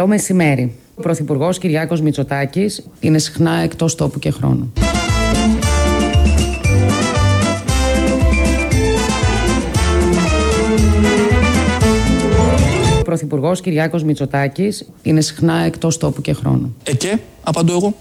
Καλό μεσημέρι. Ο Πρωθυπουργός Κυριάκος Μητσοτάκης είναι συχνά εκτός τόπου και χρόνου. Ο Πρωθυπουργός Κυριάκος Μητσοτάκης είναι συχνά εκτός τόπου και χρόνου. Ε, και, απαντώ εγώ.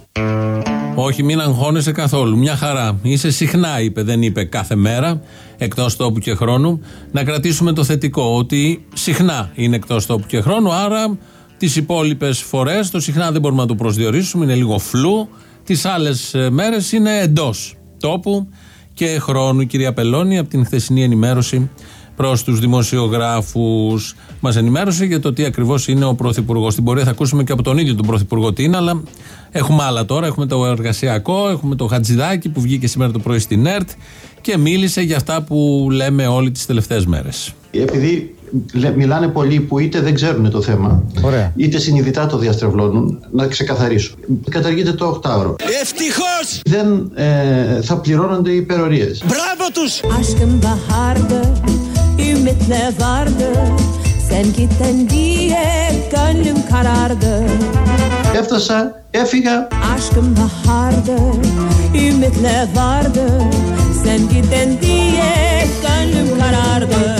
Όχι, μην αγχώνεσαι καθόλου. Μια χαρά. Είσαι συχνά, είπε, δεν είπε κάθε μέρα, εκτός τόπου και χρόνου. Να κρατήσουμε το θετικό, ότι συχνά είναι εκτός τόπου και χρόνου, άρα τις υπόλοιπες φορές το συχνά δεν μπορούμε να το προσδιορίσουμε, είναι λίγο φλού. Τις άλλες μέρες είναι εντός τόπου και χρόνου. Η κυρία Πελώνη, από την χθεσινή ενημέρωση προς τους δημοσιογράφους, μας ενημέρωσε για το τι ακριβώς είναι ο Πρωθυπουργός. Στην πορεία θα ακούσουμε και από τον ίδιο τον Πρωθυπουργό τι είναι, αλλά έχουμε άλλα τώρα. Έχουμε το εργασιακό, έχουμε το Χατζηδάκι που βγήκε σήμερα το πρωί στην ΕΡΤ και μίλησε για αυτά που λέμε όλοι τις τελευταίες μέρες. Επειδή μιλάνε πολλοί που είτε δεν ξέρουν το θέμα, Ωραία. είτε συνειδητά το διαστρεβλώνουν, να ξεκαθαρίσω. Καταργείται το 8ωρο. Ευτυχώς! Δεν ε, θα πληρώνονται οι υπερορίες. Μπράβο τους! Aşkım bahardı, ümitle vardı Sen gittin diye gönlüm karardı Έφτασα, έφυγα. Aşkım bahardı, ümitle vardı Sen gittin diye gönlüm karardı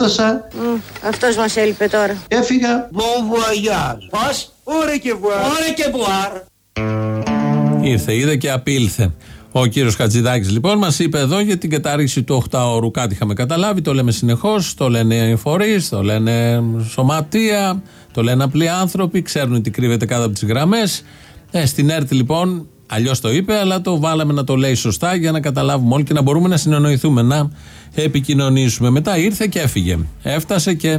Έφτασα, Αυτός μας έλειπε τώρα. έφυγα. Bon voyage. Πώ; Ωρε και βουάρ. Ωρε και βουάρ. Ήρθε, είδε και απήλθε. Ο κύριος Χατζηδάκης λοιπόν μας είπε εδώ για την κατάργηση του 8ωρου. Κάτι είχαμε καταλάβει, το λέμε συνεχώς, το λένε οι φορείς, το λένε σωματεία, το λένε απλοί άνθρωποι, ξέρουν τι κρύβεται κάτω από τις γραμμές. Ε, στην ΕΡΤ λοιπόν, αλλιώς το είπε, αλλά το βάλαμε να το λέει σωστά για να καταλάβουμε όλοι και να μπορούμε να συνεννοηθούμε, να επικοινωνήσουμε. Μετά ήρθε και έφυγε. Έφτασε και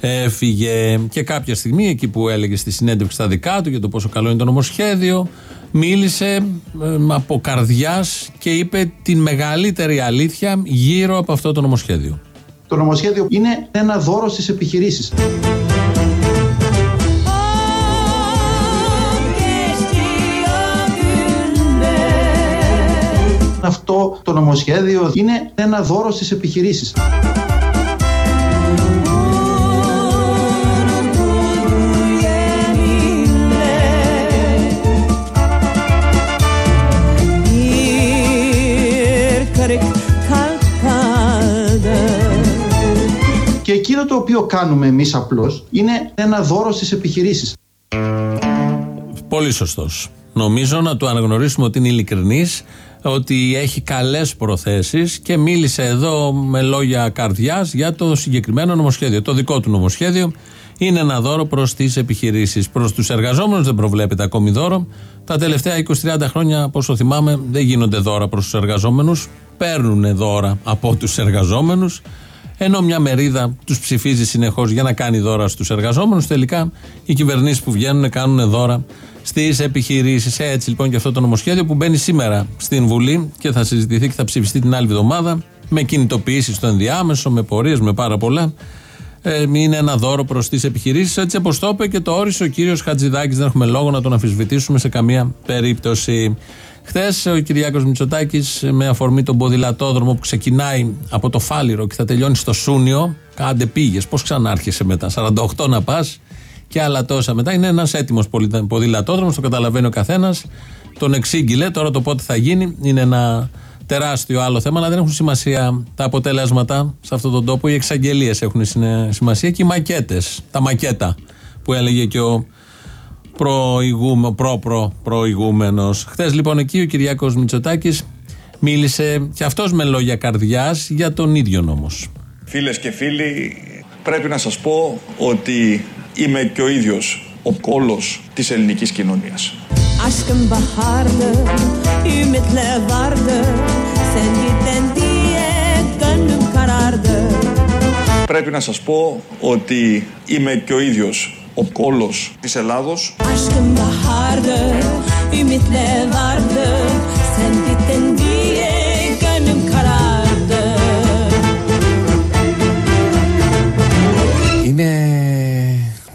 έφυγε. Και κάποια στιγμή, εκεί που έλεγε στη συνέντευξη στα δικά του για το πόσο καλό είναι το νομοσχέδιο, μίλησε ε, από καρδιάς και είπε την μεγαλύτερη αλήθεια γύρω από αυτό το νομοσχέδιο. Το νομοσχέδιο είναι ένα δώρο στις επιχειρήσεις. Αυτό το νομοσχέδιο είναι ένα δώρο στις επιχειρήσεις. Bir kırık kalp kaldı Και εκείνο το οποίο κάνουμε εμείς απλώς είναι ένα δώρο στις επιχειρήσεις. Πολύ σωστός. Νομίζω να του αναγνωρίσουμε ότι είναι ειλικρινής, ότι έχει καλές προθέσεις και μίλησε εδώ με λόγια καρδιάς για το συγκεκριμένο νομοσχέδιο. Το δικό του νομοσχέδιο είναι ένα δώρο προς τις επιχειρήσεις. Προς τους εργαζόμενους δεν προβλέπεται ακόμη δώρο. Τα τελευταία 20-30 χρόνια, πόσο θυμάμαι, δεν γίνονται δώρα προς τους εργαζόμενους. Παίρνουν δώρα από τους εργαζόμενους. Ενώ μια μερίδα τους ψηφίζει συνεχώς για να κάνει δώρα στους εργαζόμενους, τελικά οι κυβερνήσεις που βγαίνουν κάνουν δώρα στις επιχειρήσεις. Έτσι λοιπόν και αυτό το νομοσχέδιο που μπαίνει σήμερα στην Βουλή και θα συζητηθεί και θα ψηφιστεί την άλλη εβδομάδα με κινητοποιήσεις στο ενδιάμεσο, με πορείες, με πάρα πολλά. Ε, είναι ένα δώρο προς τις επιχειρήσεις. Έτσι όπως το είπε και το όρισε ο κύριος Χατζηδάκης. Δεν έχουμε λόγο να τον αμφισβητήσουμε σε καμία περίπτωση. Χθες ο Κυριάκος Μητσοτάκης, με αφορμή τον ποδηλατόδρομο που ξεκινάει από το Φάληρο και θα τελειώνει στο Σούνιο, κάντε πήγες. Πώς ξανάρχεσαι μετά, 48 να πας; Και άλλα τόσα μετά. Είναι ένας έτοιμος ποδηλατόδρομος, το καταλαβαίνει ο καθένας. Τον εξήγηλε, τώρα το πότε θα γίνει είναι ένα τεράστιο άλλο θέμα, αλλά δεν έχουν σημασία τα αποτελέσματα σε αυτόν τον τόπο. Οι εξαγγελίες έχουν συνε- σημασία και οι μακέτες, τα μακέτα που έλεγε και ο προηγούμε, προ-προ προηγούμενος. Χθες λοιπόν εκεί ο Κυριάκος Μητσοτάκης μίλησε και αυτός με λόγια καρδιάς για τον ίδιο νόμος. Φίλες και φίλοι, πρέπει να σας πω ότι είμαι και ο ίδιος ο κώλος της ελληνικής κοινωνίας. Aşkım bahardı, ümitle vardı Sen gittin diye gönlüm karardı Πρέπει να σας πω ότι είμαι και ο ίδιος ο κόλος της Ελλάδος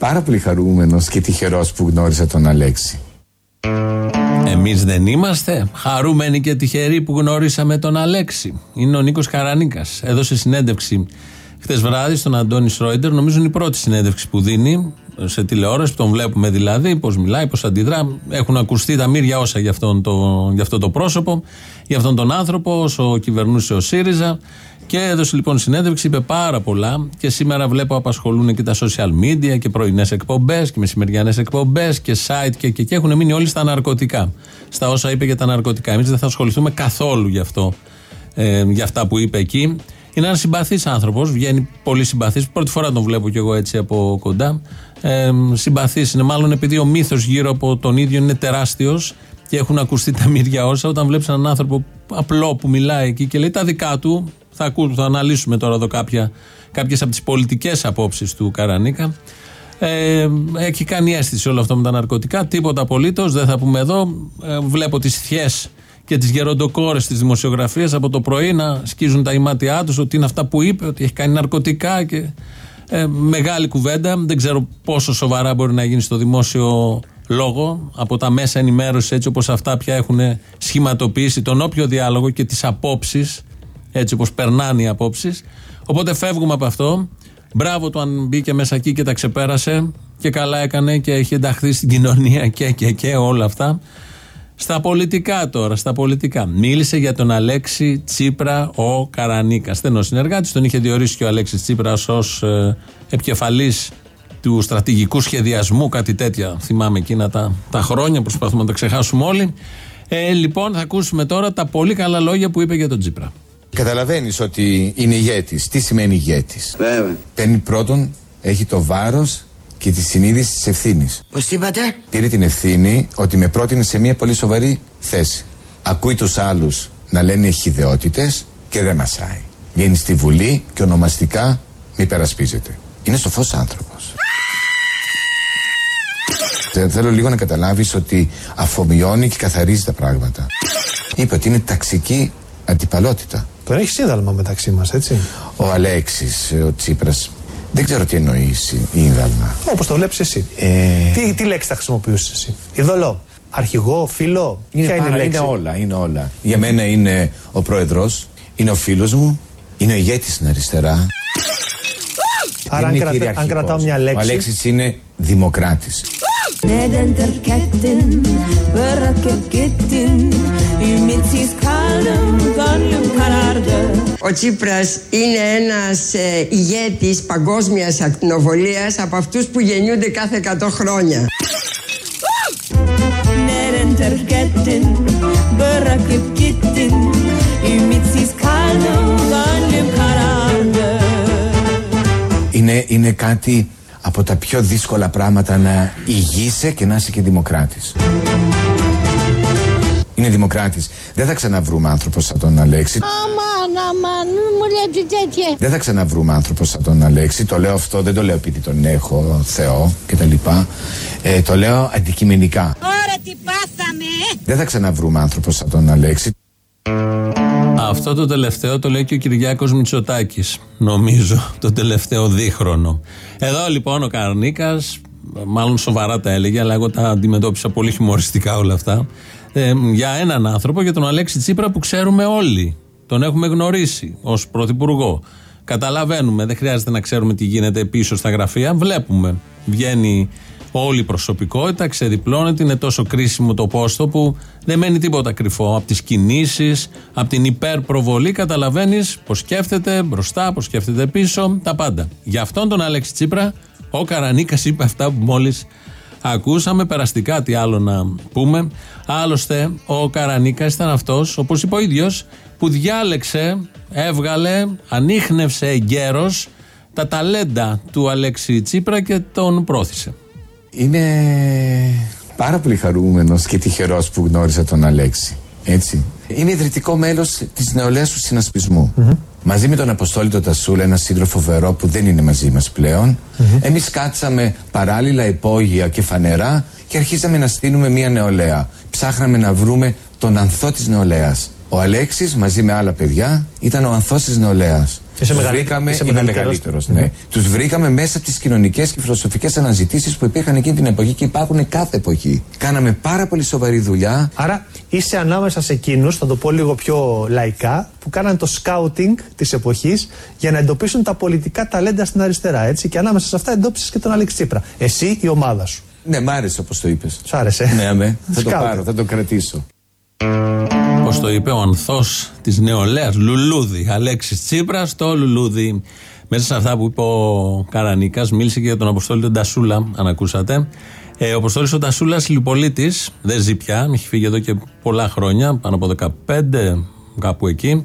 πάρα πολύ χαρούμενος και τυχερός που γνώρισα τον Αλέξη. Εμείς δεν είμαστε χαρούμενοι και τυχεροί που γνώρισαμε τον Αλέξη. Είναι ο Νίκος Καρανίκας. Έδωσε συνέντευξη Χθες βράδυ στον Αντώνη Σρόιντερ, νομίζω είναι η πρώτη συνέντευξη που δίνει σε τηλεόραση, τον βλέπουμε δηλαδή, πώς μιλάει, πώς αντιδρά. Έχουν ακουστεί τα μύρια όσα για, αυτόν το, για αυτό το πρόσωπο, για αυτόν τον άνθρωπο, όσο κυβερνούσε ο ΣΥΡΙΖΑ. Και έδωσε λοιπόν συνέντευξη, είπε πάρα πολλά και σήμερα βλέπω απασχολούν και τα social media και πρωινές εκπομπές και μεσημεριανές εκπομπές και site και, και, και έχουν μείνει όλοι στα ναρκωτικά. Στα όσα είπε για τα ναρκωτικά. Εμείς δεν θα ασχοληθούμε καθόλου γι' αυτό, ε, για αυτά που είπε εκεί. Είναι ένας συμπαθής άνθρωπος, βγαίνει πολύ συμπαθής. Πρώτη φορά τον βλέπω κι εγώ έτσι από κοντά. Ε, συμπαθής είναι, μάλλον επειδή ο μύθος γύρω από τον ίδιο είναι τεράστιος και έχουν ακουστεί τα μύρια όσα. Όταν βλέπεις έναν άνθρωπο απλό που μιλάει εκεί και λέει τα δικά του, θα, ακού, θα αναλύσουμε τώρα εδώ κάποια, κάποιες από τις πολιτικές απόψεις του Καρανίκα. Ε, έχει κάνει αίσθηση όλο αυτό με τα ναρκωτικά. Τίποτα απολύτως, δεν θα πούμε εδώ. Ε, βλέπω τις θιέ και τις γεροντοκόρες της δημοσιογραφίας από το πρωί να σκίζουν τα ημάτια τους ότι είναι αυτά που είπε, ότι έχει κάνει ναρκωτικά και ε, μεγάλη κουβέντα. Δεν ξέρω πόσο σοβαρά μπορεί να γίνει στο δημόσιο λόγο από τα μέσα ενημέρωσης έτσι όπως αυτά πια έχουν σχηματοποιήσει τον όποιο διάλογο και τις απόψεις έτσι όπως περνάνε οι απόψεις. Οπότε φεύγουμε από αυτό. Μπράβο του αν μπήκε μέσα εκεί και τα ξεπέρασε και καλά έκανε και έχει ενταχθεί στην κοινωνία και, και, και όλα αυτά. Στα πολιτικά τώρα, στα πολιτικά. Μίλησε για τον Αλέξη Τσίπρα ο Καρανίκας. Στενός συνεργάτης, τον είχε διορίσει και ο Αλέξης Τσίπρας ως ε, επικεφαλής του στρατηγικού σχεδιασμού, κάτι τέτοια. Θυμάμαι εκείνα τα, τα χρόνια, προσπαθούμε να τα ξεχάσουμε όλοι. Ε, λοιπόν, θα ακούσουμε τώρα τα πολύ καλά λόγια που είπε για τον Τσίπρα. Καταλαβαίνεις ότι είναι ηγέτης. Τι σημαίνει ηγέτης; Βέβαια. Παίρνει πρώτον, έχει το βάρος και τη συνείδηση της ευθύνης. Πώς είπατε; Πήρε την ευθύνη ότι με πρότεινε σε μια πολύ σοβαρή θέση. Ακούει τους άλλους να λένε χιδεότητες και δεν μασάει. Βγαίνει στη Βουλή και ονομαστικά μη περασπίζεται. Είναι σοφός άνθρωπος. Θέλω λίγο να καταλάβεις ότι αφομοιώνει και καθαρίζει τα πράγματα. Είπε ότι είναι ταξική αντιπαλότητα. Τώρα έχεις σύνταλμα μεταξύ μας, έτσι. Ο Αλέξης, ο Τσίπρας, δεν ξέρω τι εννοείς ίδαλμα. Όπως το βλέπεις εσύ. Ε... Τι, τι λέξη θα χρησιμοποιούσες εσύ. Ιδωλό. Αρχηγό, φίλο. Είναι, Ποια είναι η πάρα- λέξη; είναι όλα, είναι όλα. Για μένα είναι ο πρόεδρος, είναι ο φίλος μου, είναι ο ηγέτης στην αριστερά. Άρα, αν, είναι κρατα- αν κυριαρχικός. κρατάω μια Ο λέξη. Αλέξης είναι δημοκράτης. Ο Τσίπρας είναι ένας ε, ηγέτης παγκόσμιας ακτινοβολίας από αυτούς που γεννιούνται κάθε 100 χρόνια. Είναι κάτι από τα πιο δύσκολα πράγματα να ηγείσαι και να είσαι και δημοκράτης. Είναι δημοκράτης. Δεν θα ξαναβρούμε άνθρωπος σαν τον Αλέξη. Αμάν, αμάν, μην μου λέτε τέτοια. Δεν θα ξαναβρούμε άνθρωπος σαν τον Αλέξη. Το λέω αυτό, δεν το λέω επειδή τον έχω Θεό κτλ. Ε, το λέω αντικειμενικά. Ωραία τι πάθαμε. Δεν θα ξαναβρούμε άνθρωπος σαν τον Αλέξη. Αυτό το τελευταίο το λέει και ο Κυριάκος Μητσοτάκης. Νομίζω το τελευταίο δίχρονο. Εδώ λοιπόν ο Καρνίκας, μάλλον σοβαρά τα έλεγε, αλλά εγώ τα αντιμετώπισα πολύ χιουμοριστικά όλα αυτά. Ε, για έναν άνθρωπο, για τον Αλέξη Τσίπρα που ξέρουμε όλοι. Τον έχουμε γνωρίσει ως πρωθυπουργό. Καταλαβαίνουμε, δεν χρειάζεται να ξέρουμε τι γίνεται πίσω στα γραφεία. Βλέπουμε. Βγαίνει όλη η προσωπικότητα, ξεδιπλώνεται, είναι τόσο κρίσιμο το πόστο που δεν μένει τίποτα κρυφό. Από τις κινήσεις, από την υπερπροβολή, καταλαβαίνεις πώ σκέφτεται μπροστά, πώ σκέφτεται πίσω, τα πάντα. Για αυτόν τον Αλέξη Τσίπρα, ο Καρανίκας είπε αυτά που μόλις ακούσαμε. Περαστικά, τι άλλο να πούμε. Άλλωστε, ο Καρανίκας ήταν αυτός, όπως είπε ο ίδιος, που διάλεξε, έβγαλε, ανείχνευσε εγκαίρως τα ταλέντα του Αλέξη Τσίπρα και τον πρόθυσε. Είμαι πάρα πολύ χαρούμενος και τυχερός που γνώρισα τον Αλέξη. Έτσι. Είμαι ιδρυτικό μέλος της νεολαίας του συνασπισμού. Μαζί με τον Αποστόλη τον Τασούλα, ένα σύντροφο φοβερό που δεν είναι μαζί μας πλέον, εμείς κάτσαμε παράλληλα υπόγεια και φανερά και αρχίσαμε να στείλουμε μια νεολαία. Ψάχναμε να βρούμε τον ανθό της νεολαίας. Ο Αλέξης μαζί με άλλα παιδιά ήταν ο ανθός της νεολαίας. Είσαι μεγαλύτερο- βρήκαμε, είσαι είμαι μεγαλύτερος. μεγαλύτερος. Ναι. Τους βρήκαμε μέσα από τις κοινωνικές και φιλοσοφικές αναζητήσεις που υπήρχαν εκείνη την εποχή και υπάρχουν κάθε εποχή. Κάναμε πάρα πολύ σοβαρή δουλειά. Άρα είσαι ανάμεσα σε εκείνους, θα το πω λίγο πιο λαϊκά, που κάναν το σκάουτινγκ της εποχής για να εντοπίσουν τα πολιτικά ταλέντα στην αριστερά. Έτσι, και ανάμεσα σε αυτά εντόπισες και τον Αλέξη Τσίπρα. Εσύ, η ομάδα σου. Ναι, μ' άρεσε όπως το είπες. Σ' άρεσε. Ναι, αμέ. θα το Σκάουτινγκ. πάρω, θα το κρατήσω. Πώ το είπε ο ανθός της νεολαίας, Λουλούδι. Αλέξης Τσίπρας, το Λουλούδι. Μέσα σε αυτά που είπε ο Καρανίκας, μίλησε και για τον Αποστόλη τον Τασούλα, αν ακούσατε. Ε, ο Αποστόλης ο Τασούλας, λιπολίτης, δεν ζει πια, έχει φύγει εδώ και πολλά χρόνια, πάνω από 15, κάπου εκεί.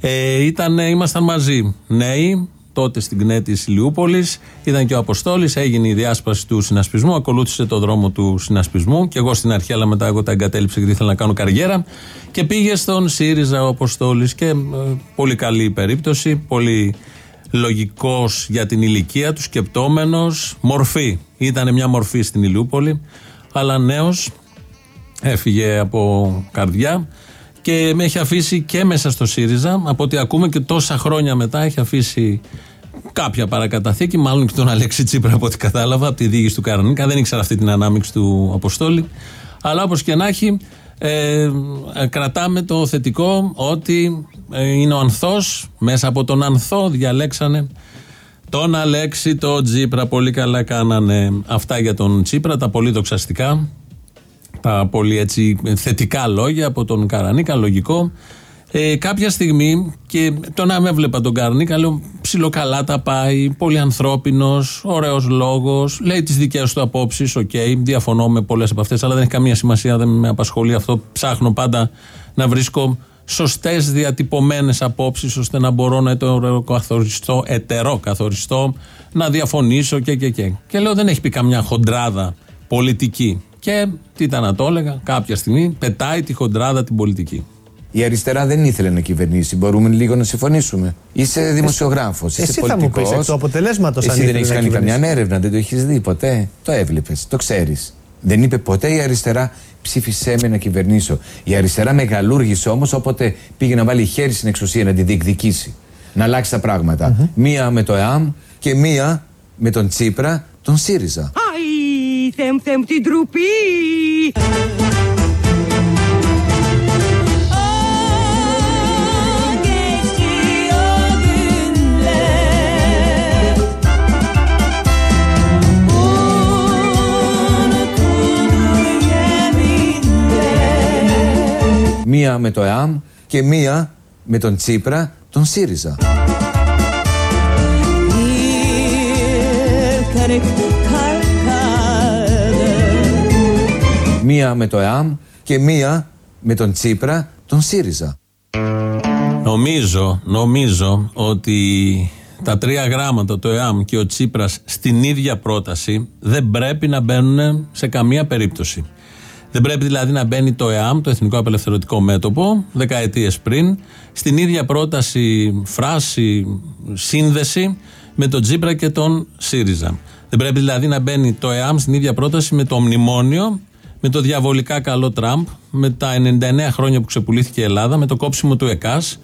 Ε, ήταν, ήμασταν μαζί νέοι, τότε στην ΚΝΕ της Ηλιούπολης. Ήταν και ο Αποστόλης, έγινε η διάσπαση του συνασπισμού, ακολούθησε το δρόμο του συνασπισμού. Και εγώ στην αρχή, αλλά μετά εγώ τα εγκατέλειψα γιατί ήθελα να κάνω καριέρα. Και πήγε στον ΣΥΡΙΖΑ ο Αποστόλης. Και ε, πολύ καλή περίπτωση, πολύ λογικός για την ηλικία του, σκεπτόμενος. Μορφή. Ήταν μια μορφή στην Ηλιούπολη, αλλά νέος έφυγε από καρδιά και με έχει αφήσει και μέσα στο ΣΥΡΙΖΑ. Από ό,τι ακούμε και τόσα χρόνια μετά έχει αφήσει κάποια παρακαταθήκη, μάλλον και τον Αλέξη Τσίπρα από ό,τι κατάλαβα, από τη διοίκηση του Καρανίκα. Δεν ήξερα αυτή την ανάμειξη του Αποστόλη. Αλλά όπως και να έχει, ε, ε, κρατάμε το θετικό ότι ε, είναι ο Ανθός, μέσα από τον Ανθό διαλέξανε τον Αλέξη, τον Τσίπρα. Πολύ καλά κάνανε αυτά για τον Τσίπρα, τα πολύ δοξαστικά τα πολύ έτσι θετικά λόγια από τον Καρανίκα, λογικό. Ε, κάποια στιγμή και τον να με έβλεπα τον Καρανίκα, λέω ψιλοκαλά τα πάει, πολύ ανθρώπινος, ωραίος λόγος, λέει τις δικές του απόψεις. Οκ, διαφωνώ με πολλές από αυτές, αλλά δεν έχει καμία σημασία, δεν με απασχολεί αυτό. Ψάχνω πάντα να βρίσκω σωστές διατυπωμένες απόψεις ώστε να μπορώ να ετεροκαθοριστώ, ετεροκαθοριστώ, να διαφωνήσω και και και. Και λέω δεν έχει πει καμιά χοντράδα πολιτική. Και τι ήταν να το έλεγα, κάποια στιγμή πετάει τη χοντράδα την πολιτική. Η αριστερά δεν ήθελε να κυβερνήσει. Μπορούμε λίγο να συμφωνήσουμε. Είσαι δημοσιογράφος. Είσαι εσύ θα μου πολιτικός. πεις εκ του αποτελέσματος αν Εσύ δεν ήθελε έχει να κάνει καμιά κυβερνήσει. έρευνα, δεν το έχεις δει ποτέ; Το έβλεπες, το ξέρεις. Δεν είπε ποτέ η αριστερά ψήφισέ με να κυβερνήσω. Η αριστερά μεγαλούργησε όμως όποτε πήγε να βάλει χέρι στην εξουσία να τη διεκδικήσει. Να αλλάξει τα πραγματα Μία με το ΕΑΜ και μία με τον Τσίπρα, τον ΣΥΡΙΖΑ. Αϊ, θέμ θέμ την τρουπή. O geçti o günler Unutuldu yeminler Μία με το ΕΑΜ και μία με τον Τσίπρα, τον ΣΥΡΙΖΑ. Μία με το ΕΑΜ και μία με τον Τσίπρα, τον ΣΥΡΙΖΑ. Νομίζω, νομίζω ότι τα τρία γράμματα, το ΕΑΜ και ο Τσίπρας στην ίδια πρόταση δεν πρέπει να μπαίνουν σε καμία περίπτωση. Δεν πρέπει δηλαδή να μπαίνει το ΕΑΜ, το Εθνικό Απελευθερωτικό Μέτωπο, δεκαετίες πριν, στην ίδια πρόταση, φράση, σύνδεση με τον Τσίπρα και τον ΣΥΡΙΖΑ. Δεν πρέπει δηλαδή να μπαίνει το ΕΑΜ στην ίδια πρόταση με το μνημόνιο, με το διαβολικά καλό Τραμπ, με τα 99 χρόνια που ξεπουλήθηκε η Ελλάδα, με το κόψιμο του ΕΚΑΣ,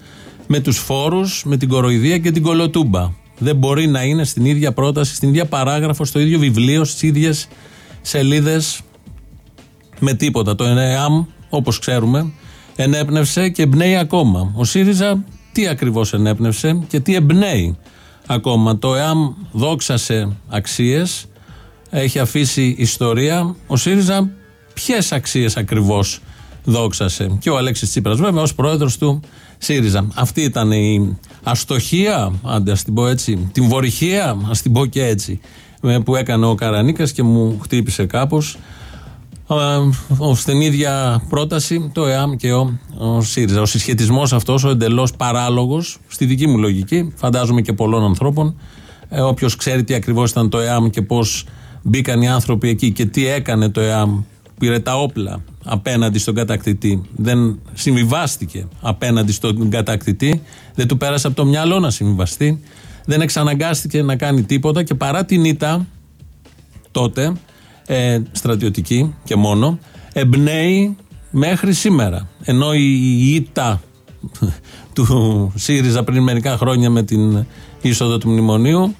με τους φόρους, με την κοροϊδία και την κολοτούμπα. Δεν μπορεί να είναι στην ίδια πρόταση, στην ίδια παράγραφο, στο ίδιο βιβλίο, στις ίδιες σελίδες με τίποτα. Το ΕΝΕΑΜ, όπως ξέρουμε, ενέπνευσε και εμπνέει ακόμα. Ο ΣΥΡΙΖΑ τι ακριβώς ενέπνευσε και τι εμπνέει ακόμα. Το ΕΑΜ δόξασε αξίες, έχει αφήσει ιστορία. Ο ΣΥΡΙΖΑ ποιες αξίες ακριβώς δόξασε. Και ο Αλέξης Τσίπρας βέβαια ως πρόεδρος του ΣΥΡΙΖΑ. Αυτή ήταν η αστοχία, άντε ας την πω έτσι, την βορυχία, ας την πω και έτσι, ε, που έκανε ο Καρανίκας και μου χτύπησε κάπως. Ε, ο- στην ίδια πρόταση το ΕΑΜ και ο, ο ΣΥΡΙΖΑ. Ο συσχετισμός αυτός, ο εντελώς παράλογος, στη δική μου λογική, φαντάζομαι και πολλών ανθρώπων, ε, όποιος ξέρει τι ακριβώς ήταν το ΕΑΜ και πώς μπήκαν οι άνθρωποι εκεί και τι έκανε το ΕΑΜ, πήρε τα όπλα απέναντι στον κατακτητή, δεν συμβιβάστηκε απέναντι στον κατακτητή, δεν του πέρασε από το μυαλό να συμβιβαστεί, δεν εξαναγκάστηκε να κάνει τίποτα και παρά την ήττα τότε, ε, στρατιωτική και μόνο, εμπνέει μέχρι σήμερα. Ενώ η η ήττα του ΣΥΡΙΖΑ πριν μερικά χρόνια με την είσοδο του μνημονίου,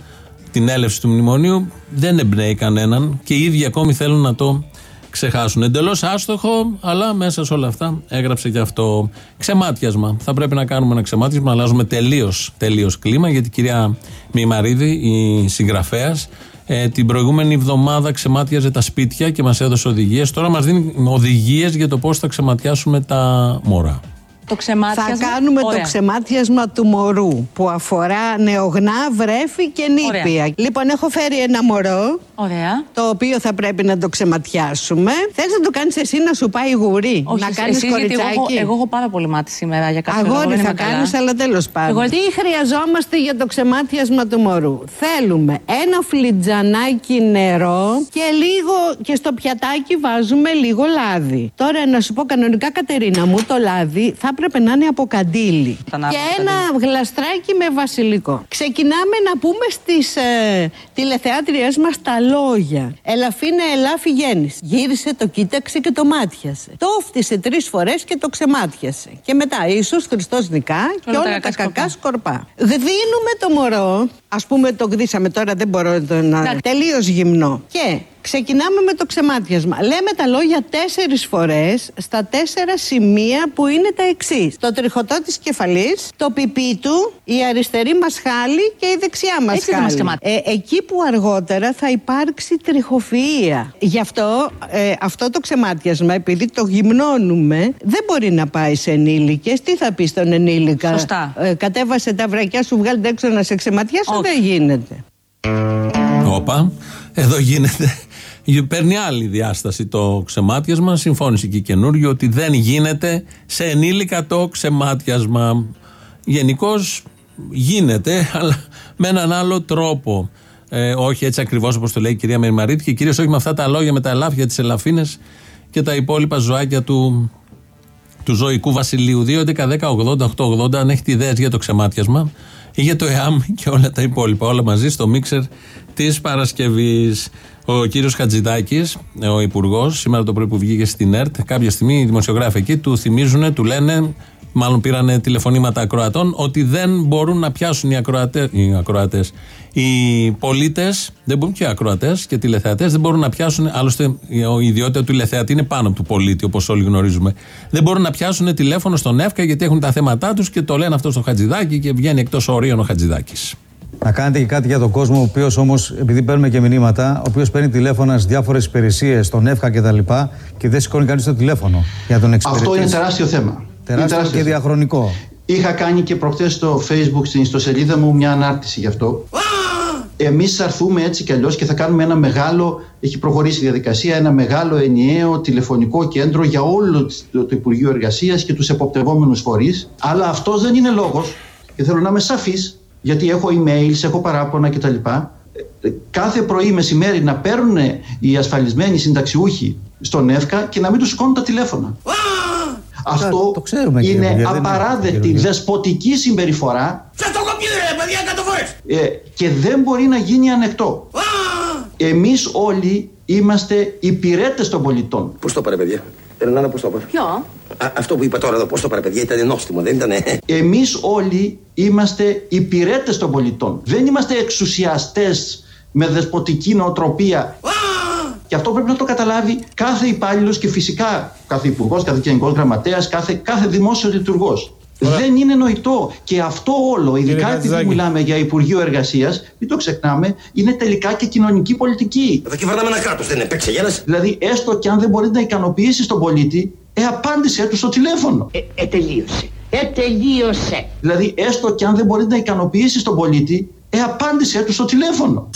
την έλευση του μνημονίου, δεν εμπνέει κανέναν και οι ίδιοι ακόμη θέλουν να το ξεχάσουν. Εντελώς άστοχο, αλλά μέσα σε όλα αυτά έγραψε και αυτό. Ξεμάτιασμα. Θα πρέπει να κάνουμε ένα ξεμάτιασμα, να αλλάζουμε τελείως τελείως κλίμα, γιατί η κυρία Μημαρίδη, η συγγραφέας, ε, την προηγούμενη εβδομάδα ξεμάτιαζε τα σπίτια και μας έδωσε οδηγίες. Τώρα μας δίνει οδηγίες για το πώς θα ξεματιάσουμε τα μωρά. Το ξεμάτιασμα. Θα κάνουμε Ωραία. το ξεμάτιασμα του μωρού που αφορά νεογνά, βρέφη και νήπια. Ωραία. Λοιπόν, έχω φέρει ένα μωρό. Ωραία. Το οποίο θα πρέπει να το ξεματιάσουμε. Θες να το κάνεις εσύ να σου πάει γουρί. Όχι, να κάνεις εσείς, γιατί εγώ, κοριτσάκι; έχω- εγώ έχω πάρα πολύ μάτι σήμερα για κάποιο λόγο. Αγόρι δεν θα είμαι καλά. κάνεις, αλλά τέλος πάντων. Εγώ- Τι χρειαζόμαστε για το ξεμάτιασμα του μωρού; Θέλουμε ένα φλιτζανάκι νερό και λίγο και στο πιατάκι βάζουμε λίγο λάδι. Τώρα να σου πω κανονικά, Κατερίνα μου, το λάδι θα έπρεπε να είναι από καντήλι. Ανάβω Και το ένα γλαστράκι με βασιλικό. Ξεκινάμε να πούμε στις ε, τηλεθεάτριές μας τα λόγια. Ελαφίνα ελάφι γέννηση. Γύρισε, το κοίταξε και το μάτιασε. Το φτύσε τρεις φορές και το ξεμάτιασε. Και μετά ίσως Χριστός νικά και όλα τα όλα τα κακά κακά σκορπά. Δίνουμε το μωρό, ας πούμε το γδίσαμε τώρα δεν μπορώ το να... Εντάξει. Τελείως γυμνό. Και ξεκινάμε με το ξεμάτιασμα. Λέμε τα λόγια τέσσερις φορές στα τέσσερα σημεία που είναι τα εξής. Το τριχωτό της κεφαλής, το πιπί του, η αριστερή μας χάλη και η δεξιά μας Έτσι δεν μας χάλη. ξεμάτιασε. Ε, εκεί που αργότερα θα υπάρξει τριχοφυΐα. Γι' αυτό ε, αυτό το ξεμάτιασμα, επειδή το γυμνώνουμε, δεν μπορεί να πάει σε ενήλικες. Τι θα πεις στον ενήλικα; Σωστά. Ε, κατέβασε τα βρακιά σου, βγάλτε έξω να σε ξεματιάσω. Όχι. Δεν γίνεται. Όπα, εδώ γίνεται. Παίρνει άλλη διάσταση το ξεμάτιασμα. Συμφώνησε και η καινούργιο ότι δεν γίνεται σε ενήλικα το ξεμάτιασμα. Γενικώς γίνεται, αλλά με έναν άλλο τρόπο. Ε, όχι έτσι ακριβώς όπως το λέει η κυρία Μερμαρίτη και κυρίως όχι με αυτά τα λόγια με τα ελάφια, τι ελαφίνες και τα υπόλοιπα ζωάκια του, του ζωικού βασιλείου. 2.11.10.80.880 αν έχετε ιδέες για το ξεμάτιασμα ή για το ΕΑΜ και όλα τα υπόλοιπα. Όλα μαζί στο μίξερ της Παρασκευής. Ο κύριος Χατζηδάκης, ο υπουργός, σήμερα το πρωί που βγήκε στην ΕΡΤ, κάποια στιγμή οι δημοσιογράφοι εκεί του θυμίζουν, του λένε, μάλλον πήραν τηλεφωνήματα ακροατών, ότι δεν μπορούν να πιάσουν οι ακροατέ. Οι, ακροατές, οι πολίτες, δεν μπορούν και οι ακροατές και τηλεθεατές, δεν μπορούν να πιάσουν. Άλλωστε, η ιδιότητα του τηλεθεατή είναι πάνω από του πολίτη, όπως όλοι γνωρίζουμε. Δεν μπορούν να πιάσουν τηλέφωνο στον ΕΦΚΑ γιατί έχουν τα θέματά τους και το λένε αυτό στο Χατζηδάκη και βγαίνει εκτός ορίων ο Χατζηδάκης. Να κάνετε και κάτι για τον κόσμο, ο οποίος όμως, επειδή παίρνουμε και μηνύματα, ο οποίος παίρνει τηλέφωνα στις διάφορες υπηρεσίες, στον ΕΦΚΑ κτλ. Και, και δεν σηκώνει κανείς το τηλέφωνο για τον εξυπηρετήσει. Αυτό είναι τεράστιο θέμα. Είναι Τεράστιο τεράστιο και θέμα. διαχρονικό. Είχα κάνει και προχθές στο facebook στην ιστοσελίδα μου μια ανάρτηση γι' αυτό. Εμείς θα έρθουμε έτσι κι αλλιώς και θα κάνουμε ένα μεγάλο, έχει προχωρήσει η διαδικασία, ένα μεγάλο ενιαίο τηλεφωνικό κέντρο για όλο το, το Υπουργείο Εργασίας και τους εποπτευόμενους φορείς. Αλλά αυτός δεν είναι λόγος και θέλω να είμαι σαφής γιατί έχω emails, έχω παράπονα κτλ. Ε, Κάθε πρωί μεσημέρι να παίρνουν οι ασφαλισμένοι συνταξιούχοι στον ΕΦΚΑ και να μην τους σηκώνουν τα τηλέφωνα. Αυτό το ξέρουμε, κύριε Υπουργέ, είναι δεν είναι απαράδεκτη, καινούργιο. δεσποτική συμπεριφορά Σας το κομπιούτερ, παιδιά, εκατό φορές. ε, και δεν μπορεί να γίνει ανεκτό. Εμείς όλοι είμαστε υπηρέτες των πολιτών. Πώς το πάρε, παιδιά; Ρενάνα, πώ το πάρε. Ποιο; Α, αυτό που είπα τώρα εδώ, πώς το πάρε, παιδιά, ήταν νόστιμο, δεν ήταν. Εμείς όλοι είμαστε υπηρέτες των πολιτών. Δεν είμαστε εξουσιαστές με δεσποτική νοοτροπία. Και αυτό πρέπει να το καταλάβει κάθε υπάλληλος και φυσικά κάθε υπουργός, κάθε γενικός γραμματέας, κάθε, κάθε δημόσιος λειτουργός. Δεν είναι νοητό. Και αυτό όλο, ειδικά επειδή Χατζηδάκη. μιλάμε για Υπουργείο Εργασίας, μην το ξεχνάμε, είναι τελικά και κοινωνική πολιτική. Εδώ κυβερνάμε ένα κράτος, δεν είναι. Παίξε για Δηλαδή, έστω και αν δεν μπορεί να ικανοποιήσει τον πολίτη, ε, απάντησε του στο τηλέφωνο. Ε, ε, τελείωσε. Ε, τελείωσε. Δηλαδή, έστω και αν δεν μπορεί να ικανοποιήσει τον πολίτη, ε, απάντησε του στο τηλέφωνο.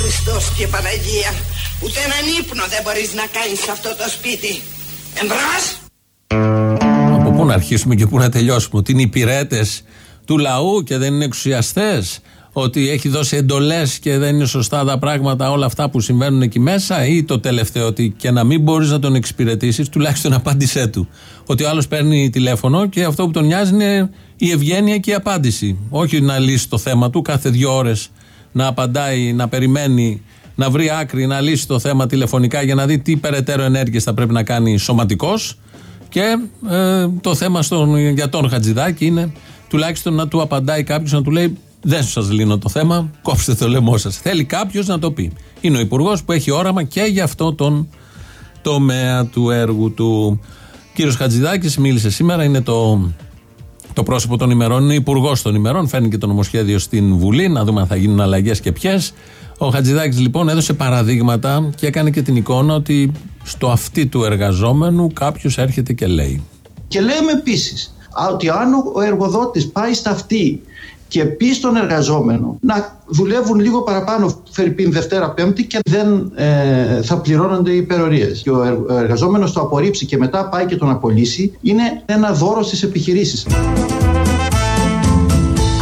Χριστός και Παναγία, ούτε έναν ύπνο δεν μπορείς να κάνεις σε αυτό το σπίτι. Εμπρός! Από πού να αρχίσουμε και πού να τελειώσουμε. Ότι είναι υπηρέτες του λαού και δεν είναι εξουσιαστές. Ότι έχει δώσει εντολές και δεν είναι σωστά τα πράγματα, όλα αυτά που συμβαίνουν εκεί μέσα. Ή το τελευταίο, ότι και να μην μπορείς να τον εξυπηρετήσεις, τουλάχιστον απάντησέ του. Ότι ο άλλος παίρνει τηλέφωνο και αυτό που τον νοιάζει είναι η ευγένεια και η απάντηση. Όχι να λύσει το θέμα του κάθε δύο ώρες να απαντάει, να περιμένει, να βρει άκρη, να λύσει το θέμα τηλεφωνικά για να δει τι περαιτέρω ενέργειες θα πρέπει να κάνει σωματικός Και ε, το θέμα στον, για τον Χατζηδάκη είναι τουλάχιστον να του απαντάει κάποιος να του λέει: Δεν σας λύνω το θέμα, κόψτε το λαιμό σας. Θέλει κάποιος να το πει. Είναι ο Υπουργός που έχει όραμα και για αυτό τον τομέα του έργου του. Κύριος Χατζηδάκης μίλησε σήμερα, είναι το, το πρόσωπο των ημερών, είναι υπουργός των ημερών. Φέρνει και το νομοσχέδιο στην Βουλή, να δούμε αν θα γίνουν αλλαγές και ποιες. Ο Χατζηδάκης λοιπόν έδωσε παραδείγματα και έκανε και την εικόνα ότι στο αυτί του εργαζόμενου κάποιος έρχεται και λέει. Και λέμε επίσης ότι αν ο εργοδότης πάει στα αυτή και πει στον εργαζόμενο να δουλεύουν λίγο παραπάνω, Φερρυπίν Δευτέρα Πέμπτη και δεν ε, θα πληρώνονται οι υπερορίες. Και ο, ερ- ο εργαζόμενος το απορρίψει και μετά πάει και τον απολύσει, είναι ένα δώρο στις επιχειρήσεις.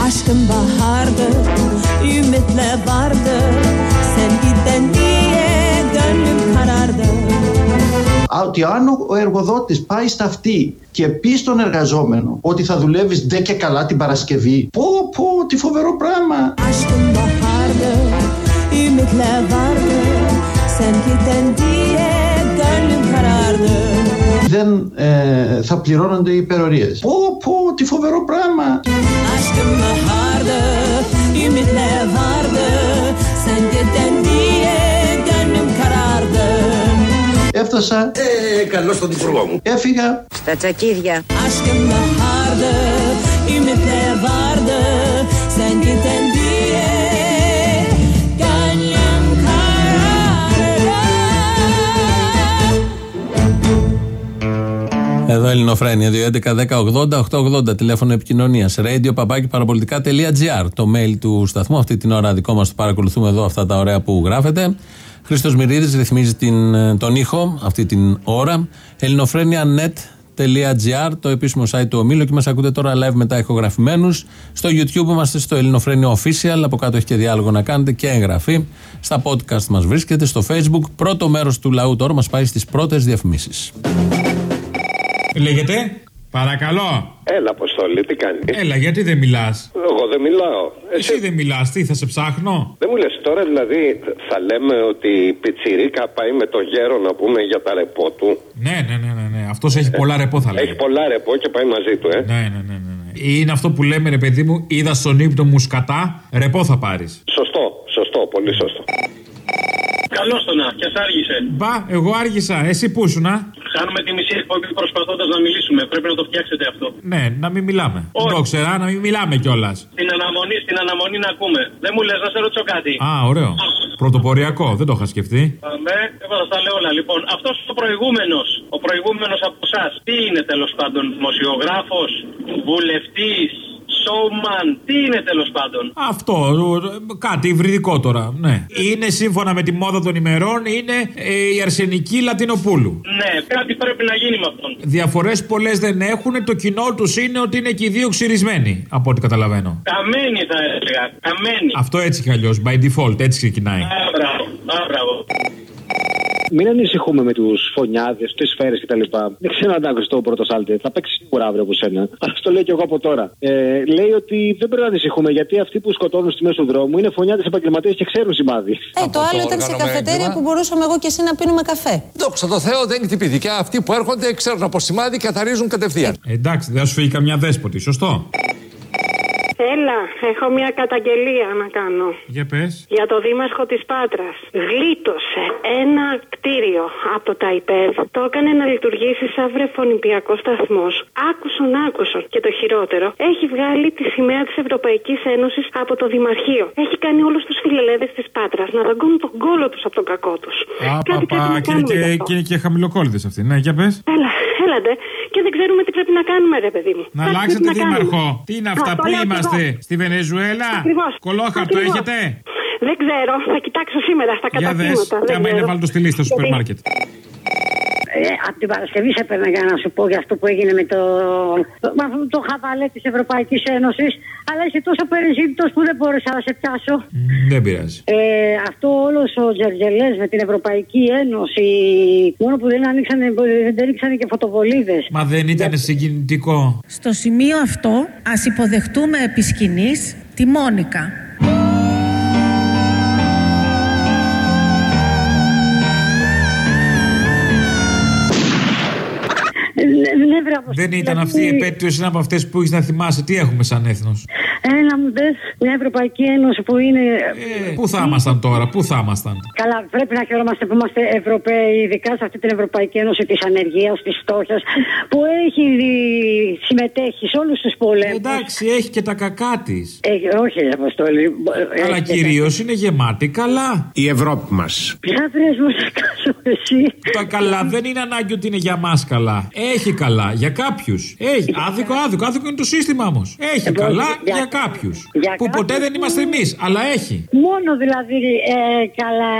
Aşkım bahardı, ümitle vardı Sen giden Ότι αν ο- ο εργοδότης πάει στα αυτή και πει στον εργαζόμενο ότι θα δουλεύεις ντε και καλά την Παρασκευή, πω πω, τι φοβερό πράγμα. Aşkım bahardı, ümitle vardı Sen giden diye gönlüm karardı Δεν ε, θα πληρώνονται οι υπερορίες. Πω πω, τι φοβερό πράγμα. Έφτασα, Ε, καλώς στον υπουργό μου. έφυγα. Στα τσακίδια. Aşkım bahardı, ümitle vardı Sen giden diye gönlüm karardı Εδώ Ελληνοφρένια 2.11.10.80.880 τηλέφωνο επικοινωνίας. Radio παπάκι παραπολιτικά.gr Το mail του σταθμού. Αυτή την ώρα δικό μας το παρακολουθούμε εδώ αυτά τα ωραία που γράφετε. Χρήστος Μυρίδης ρυθμίζει την, ε, τον ήχο αυτή την ώρα. ελληνοφρένια.net.gr Το επίσημο site του ομίλου και μας ακούτε τώρα live μετά ηχογραφημένους. Στο YouTube είμαστε στο Ελληνοφρένια Official. Από κάτω έχει και διάλογο να κάνετε και εγγραφή. Στα podcast μας βρίσκεται. Στο Facebook. Πρώτο μέρος του λαού τώρα μας πάει στις πρώτες διαφημίσεις. Λέγεται. Παρακαλώ. Έλα, Αποστολή, τι κάνεις; Έλα, γιατί δεν μιλάς; Εγώ δεν μιλάω. Εσύ δεν μιλάς, τι θα σε ψάχνω; Δεν μου λες τώρα, δηλαδή, θα λέμε ότι η πιτσιρίκα πάει με το γέρο να πούμε για τα ρεπό του; Ναι, ναι, ναι, ναι. ναι. Αυτός έχει πολλά ρεπό, θα λέει. Έχει πολλά ρεπό και πάει μαζί του, ε. Ναι, ναι, ναι, ναι, ναι. Είναι αυτό που λέμε, ρε παιδί μου, είδα στον ύπνο μου σκατά, ρεπό θα πάρεις. Σωστό, σωστό, πολύ σωστό. Καλώς το να, και άργησε. Μπα, εγώ άργησα. Εσύ πού σου να. Χάνουμε τη μισή εκπομπή προσπαθώντας να μιλήσουμε. Πρέπει να το φτιάξετε αυτό. Ναι, να μην μιλάμε. Όχι. Το ξέρα, να μην μιλάμε κιόλας. Στην αναμονή, στην αναμονή να ακούμε. Δεν μου λες, να σε ρωτήσω κάτι. Α, ωραίο. Πρωτοποριακό, δεν το είχα σκεφτεί. Ναι, εγώ θα τα λέω όλα. Λοιπόν, αυτός ο προηγούμενος, ο προηγούμενος από εσάς, τι είναι τέλος πάντων, δημοσιογράφος, βουλευτής, showman, τι είναι τέλος πάντων; Αυτό, ε, κάτι υβριδικό τώρα. Ναι. Είναι σύμφωνα με τη μόδα των ημερών, είναι ε, η αρσενική Λατινοπούλου. Ναι, κάτι πρέπει να γίνει με αυτόν. Διαφορές πολλές δεν έχουν. Το κοινό τους είναι ότι είναι και οι δύο ξυρισμένοι, από ό,τι καταλαβαίνω. Καμένη θα έλεγα, καμένη. Αυτό έτσι κι αλλιώς, by default, έτσι ξεκινάει. Α, μπράβο, α, μπράβο. Μην ανησυχούμε με τους φωνιάδες, τις σφαίρες κτλ. Δεν ξέρω αν άκουσες το πρώτο σάλτε. Θα παίξεις σίγουρα αύριο από σένα. Αλλά το λέω και εγώ από τώρα. Ε, λέει ότι δεν πρέπει να ανησυχούμε γιατί αυτοί που σκοτώνουν στη μέση του δρόμου είναι φωνιάδες επαγγελματίες και ξέρουν σημάδι. Ε, το άλλο ήταν σε καφετέρια που μπορούσαμε εγώ και εσύ να πίνουμε καφέ. Δόξα τω Θεώ δεν είναι τυπηδική. Και αυτοί που έρχονται ξέρουν από σημάδι και καθαρίζουν κατευθείαν. Ε, εντάξει, δεν θα σου φύγει καμιά δέσποτη, σωστό. Έλα, έχω μια καταγγελία να κάνω. Για πες. Για το δήμαρχο της Πάτρας. Γλίτωσε ένα κτίριο από τα ΙΠΕΔ. Το έκανε να λειτουργήσει σαν βρεφονιπιακός σταθμός. Άκουσον, άκουσον. Και το χειρότερο, έχει βγάλει τη σημαία της Ευρωπαϊκής Ένωσης από το Δημαρχείο. Έχει κάνει όλους τους φιλελέδες της Πάτρας να δαγκώνουν τον κόλο τους από τον κακό τους. Α, Κάτι πρέπει παπα, να και είναι κάνουμε γι' και, αυτό. και, είναι και χαμηλοκόλλητες αυτοί. Ναι, για πες. Έλα, έλατε. Και δεν ξέρουμε τι πρέπει να κάνουμε, ρε παιδί μου. Να Κάτι αλλάξετε πρέπει να κάνουμε. δήμαρχο. Τι είναι αυτά, Να, το πού λέω κι είμαστε, εγώ. στη Βενεζουέλα; Ακριβώς. Κολόχαρτο Ακριβώς. έχετε; Δεν ξέρω, θα κοιτάξω σήμερα στα Για δες. καταστήματα. Και δεν άμα είναι, ξέρω. βάλει το στη λίστα στο σούπερ μάρκετ. Ε, από την Παρασκευή σε έπαιρνα για να σου πω για αυτό που έγινε με το, με αυτό το χαβαλέ της Ευρωπαϊκής Ένωσης. Αλλά είσαι τόσο περιζήτητος που δεν μπόρεσα να σε πιάσω. Δεν πειράζει. Ε, αυτό όλος ο Τζερτζελές με την Ευρωπαϊκή Ένωση. Μόνο που δεν ανοίξανε, δεν ανοίξανε και φωτοβολίδες. Μα δεν ήταν συγκινητικό. Στο σημείο αυτό ας υποδεχτούμε επί σκηνής τη Μόνικα. Δεν ήταν αυτή η Δηλαδή, επέτειος είναι από αυτές που έχεις να θυμάσαι. Τι έχουμε σαν έθνος; Έλα μου δες μια Ευρωπαϊκή Ένωση που είναι. Πού θα ήμασταν τώρα, πού θα ήμασταν; Καλά, πρέπει να χαιρόμαστε που είμαστε Ευρωπαίοι, ειδικά σε αυτή την Ευρωπαϊκή Ένωση της ανεργίας, της φτώχειας, που έχει συμμετέχει σε όλους τους πολέμους. Εντάξει, έχει και τα κακά της. Έχει, όχι, Αποστολή. Αλλά κυρίως είναι γεμάτη καλά. Η Ευρώπη μας. Ποια βρες μου σε κάσω εσύ. Τα καλά δεν είναι ανάγκη ότι είναι για μας καλά. Έχει καλά για κάποιους. Έχει. Άδικο, άδικο. Άδικο είναι το σύστημα όμως. Έχει Λοιπόν, καλά για- για κάποιους. για Που ποτέ κάποιους δεν είμαστε που- εμείς, αλλά έχει. Μόνο δηλαδή ε, καλά.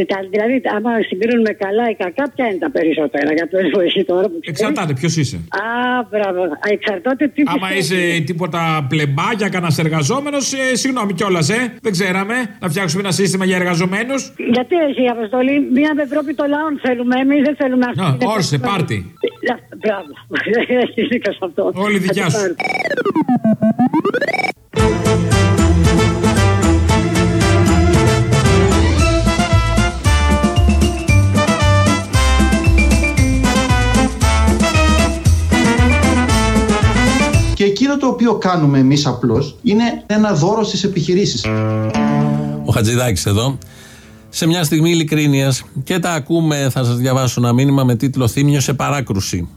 ε, τα- Δηλαδή, άμα συγκρίνουμε καλά ή κακά, ποια είναι τα περισσότερα; Για το έσβο εσύ τώρα που ξέρεις. Εξαρτάται ποιος είσαι. Α, μπράβο. Α, Εξαρτάται τι Άμα πιστεύεις. είσαι τίποτα πλεμπάκια, κανένας εργαζόμενος, ε, συγγνώμη κιόλας, ε. Δεν ξέραμε να φτιάξουμε ένα σύστημα για εργαζομένους. Γιατί έχει η αποστολή, μια Ευρώπη των λαών θέλουμε. Εμείς δεν θέλουμε αυτή. Να, την όρσε, Ευρώπη. πάρτι. Να, Μπράβο. Έχει δίκιο σε αυτό. Όλη δικιά σου. Πάρτι. Και εκείνο το οποίο κάνουμε εμείς απλώς είναι ένα δώρο στις επιχειρήσεις. Ο Χατζηδάκης εδώ. Σε μια στιγμή ειλικρίνειας και τα ακούμε, θα σας διαβάσω ένα μήνυμα με τίτλο Θύμιο σε παράκρουση.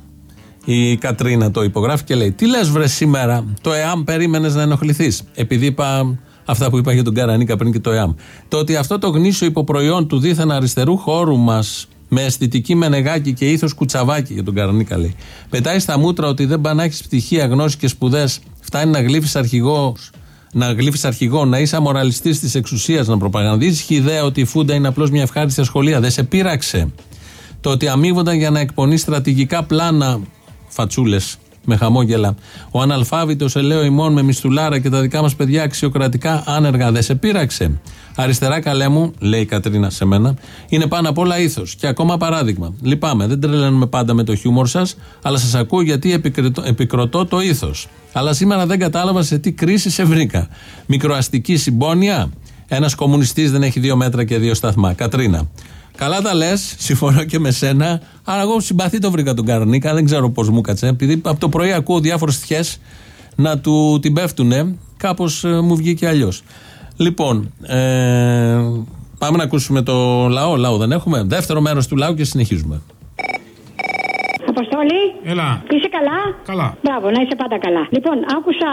Η Κατρίνα το υπογράφει και λέει: Τι λες, βρε σήμερα, το ΕΑΜ περίμενες να ενοχληθείς. Επειδή είπα αυτά που είπα για τον Καρανίκα πριν και το ΕΑΜ. Το ότι αυτό το γνήσιο υποπροϊόν του δίθεν αριστερού χώρου μας με αισθητική μενεγάκι και ήθος κουτσαβάκι για τον Καρανίκα λέει. Πετάει στα μούτρα ότι δεν πάνε να έχεις πτυχία, γνώση και σπουδές. Φτάνει να γλύφεις αρχηγός να γλύφεις αρχηγό, να είσαι αμοραλιστής της εξουσίας, να προπαγανδίζεις ιδέα ότι η φούντα είναι απλώς μια ευχάριστη ασχολία. Δεν σε πείραξε. Το ότι αμείβονταν για να εκπονεί στρατηγικά πλάνα, φατσούλες με χαμόγελα. Ο αναλφάβητος ελαίο ημών με μισθουλάρα και τα δικά μας παιδιά αξιοκρατικά άνεργα. Δεν σε πείραξε. Αριστερά καλέ μου, λέει η Κατρίνα σε μένα, είναι πάνω απ' όλα ήθος. Και ακόμα παράδειγμα. Λυπάμαι, δεν τρελαίνουμε πάντα με το χιούμορ σας, αλλά σας ακούω γιατί επικριτώ- επικροτώ το ήθος. Αλλά σήμερα δεν κατάλαβα σε τι κρίση σε βρήκα. Μικροαστική συμπόνια. Ένας κομμουνιστής δεν έχει δύο μέτρα και δύο σταθμά. Κατρίνα. Καλά τα λες, συμφωνώ και με σένα. Αλλά εγώ συμπαθή το βρήκα τον Καρνίκα, δεν ξέρω πώς μου κάτσε. Επειδή από το πρωί ακούω διάφορες στοιχέ να του την πέφτουνε, κάπως μου βγήκε αλλιώς. Λοιπόν, ε, πάμε να ακούσουμε το λαό. Λαό δεν έχουμε. Δεύτερο μέρος του λαού και συνεχίζουμε. Αποστολή. Έλα. Είσαι καλά; Καλά. Μπράβο, να είσαι πάντα καλά. Λοιπόν, άκουσα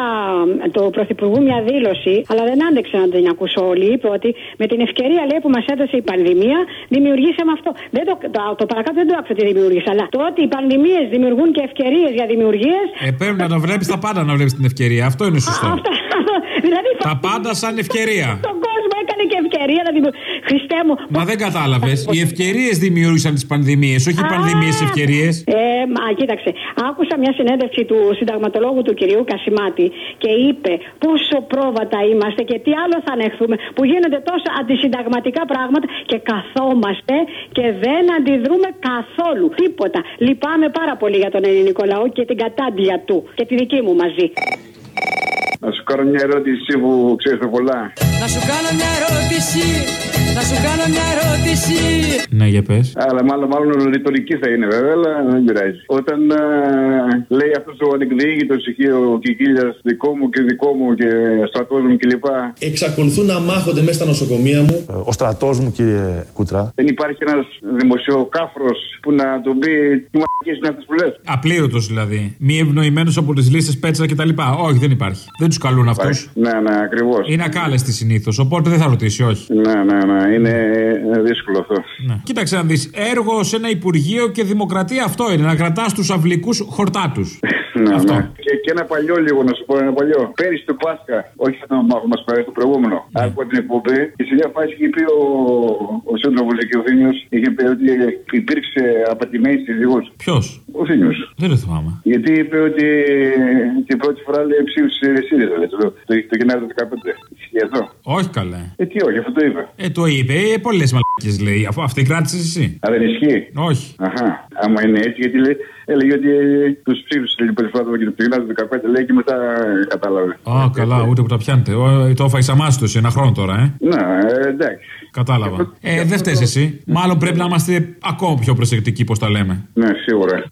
μ, το Πρωθυπουργού μια δήλωση, αλλά δεν άντεξα να την ακούσω όλοι. Είπε ότι με την ευκαιρία λέει, που μας έδωσε η πανδημία, δημιουργήσαμε αυτό. Δεν το, το, το παρακάτω δεν το άκουσα τι δημιούργησε, αλλά το ότι οι πανδημίες δημιουργούν και ευκαιρίες για δημιουργίε. Ε, πρέπει να το βλέπεις τα πάντα να βλέπεις την ευκαιρία. Αυτό είναι σωστό. Αυτά, δηλαδή Τα πάντα σαν ευκαιρία. τον κόσμο έκανε και ευκαιρία να δημιουργήσει. Χριστέ μου. Μα δεν κατάλαβες. Οι ευκαιρίες δημιούργησαν τις πανδημίες, όχι οι πανδημίες ευκαιρίες. Ε, μα, κοίταξε. Άκουσα μια συνέντευξη του συνταγματολόγου του κυρίου Κασιμάτη και είπε πόσο πρόβατα είμαστε και τι άλλο θα ανεχθούμε που γίνονται τόσα αντισυνταγματικά πράγματα και καθόμαστε και δεν αντιδρούμε καθόλου. Τίποτα. Λυπάμαι πάρα πολύ για τον ελληνικό λαό και την κατάντια του και τη δική μου μαζί. Να σου κάνω μια ερώτηση που ξέρεις πολλά. Να σου κάνω μια ερώτηση. Να σου κάνω μια ερώτηση. Ναι, για πες. Αλλά μάλλον, μάλλον ρητορική θα είναι βέβαια, αλλά δεν πειράζει. Όταν ε, λέει αυτός ο ανεκδιήγητο ο Κικίλιας δικό μου και δικό μου και στρατός μου κλπ. Εξακολουθούν να μάχονται μέσα στα νοσοκομεία μου. Ο στρατός μου, κύριε Κούτρα. Δεν υπάρχει ένας δημοσιοκάφρος που να τον πει τι μαγικέ είναι αυτέ που λε. Απλήρωτος δηλαδή. Μη ευνοημένος από τις λίστες πέτσα κτλ. Όχι, δεν υπάρχει. Δεν τους καλούν αυτούς. Ναι, ναι, ακριβώς. Είναι ακάλεστη συνήθως, οπότε δεν θα ρωτήσει, όχι. Ναι, ναι, ναι. Είναι δύσκολο αυτό. Ναι. Κοίταξε να δεις. Έργο σε ένα Υπουργείο και Δημοκρατία αυτό είναι. Να κρατάς τους αυλικούς χορτάτου. Ναι, Αυτό. ναι. Και, και ένα παλιό λίγο να σου πω ένα παλιό. Πέρυσι το Πάσχα, όχι αυτό που μας πέρασε το προηγούμενο. Ναι. Άκουγα την εκπομπή και σε μια φάση είχε πει ο, ο Σύντροφος και ο Θήμιος, είχε πει ότι υπήρξε απατημένη σύζυγο. Ποιος; Ο Θήμιος. Δεν το θυμάμαι. Γιατί είπε ότι την πρώτη φορά λέει ψήφισε ΣΥΡΙΖΑ λέει, το, το, το Γενάρη του 2015. Ισχύει αυτό. Όχι καλέ. Ε, τι όχι, αυτό το είπε. Ε, το είπε. Ε, Πολλές μαλακίε λέει. Αφού αυτή κράτησες εσύ. Α, δεν ισχύει. Όχι. Αχά. Άμα είναι έτσι, γιατί λέει, έλεγε ότι τους ψήφισες την πρώτη φορά το Γενάρη του 2015, λέει και μετά ε, κατάλαβες. Α, καλά, ούτε που τα πιάνετε. Ο, το έφαγες αμάστοση ένα χρόνο τώρα, ε. Ναι, ε, εντάξει. Κατάλαβα. Ε, δεν φταίεις εσύ. Μάλλον πρέπει να είμαστε ακόμα πιο προσεκτικοί, πώς τα λέμε. Ναι, σίγουρα.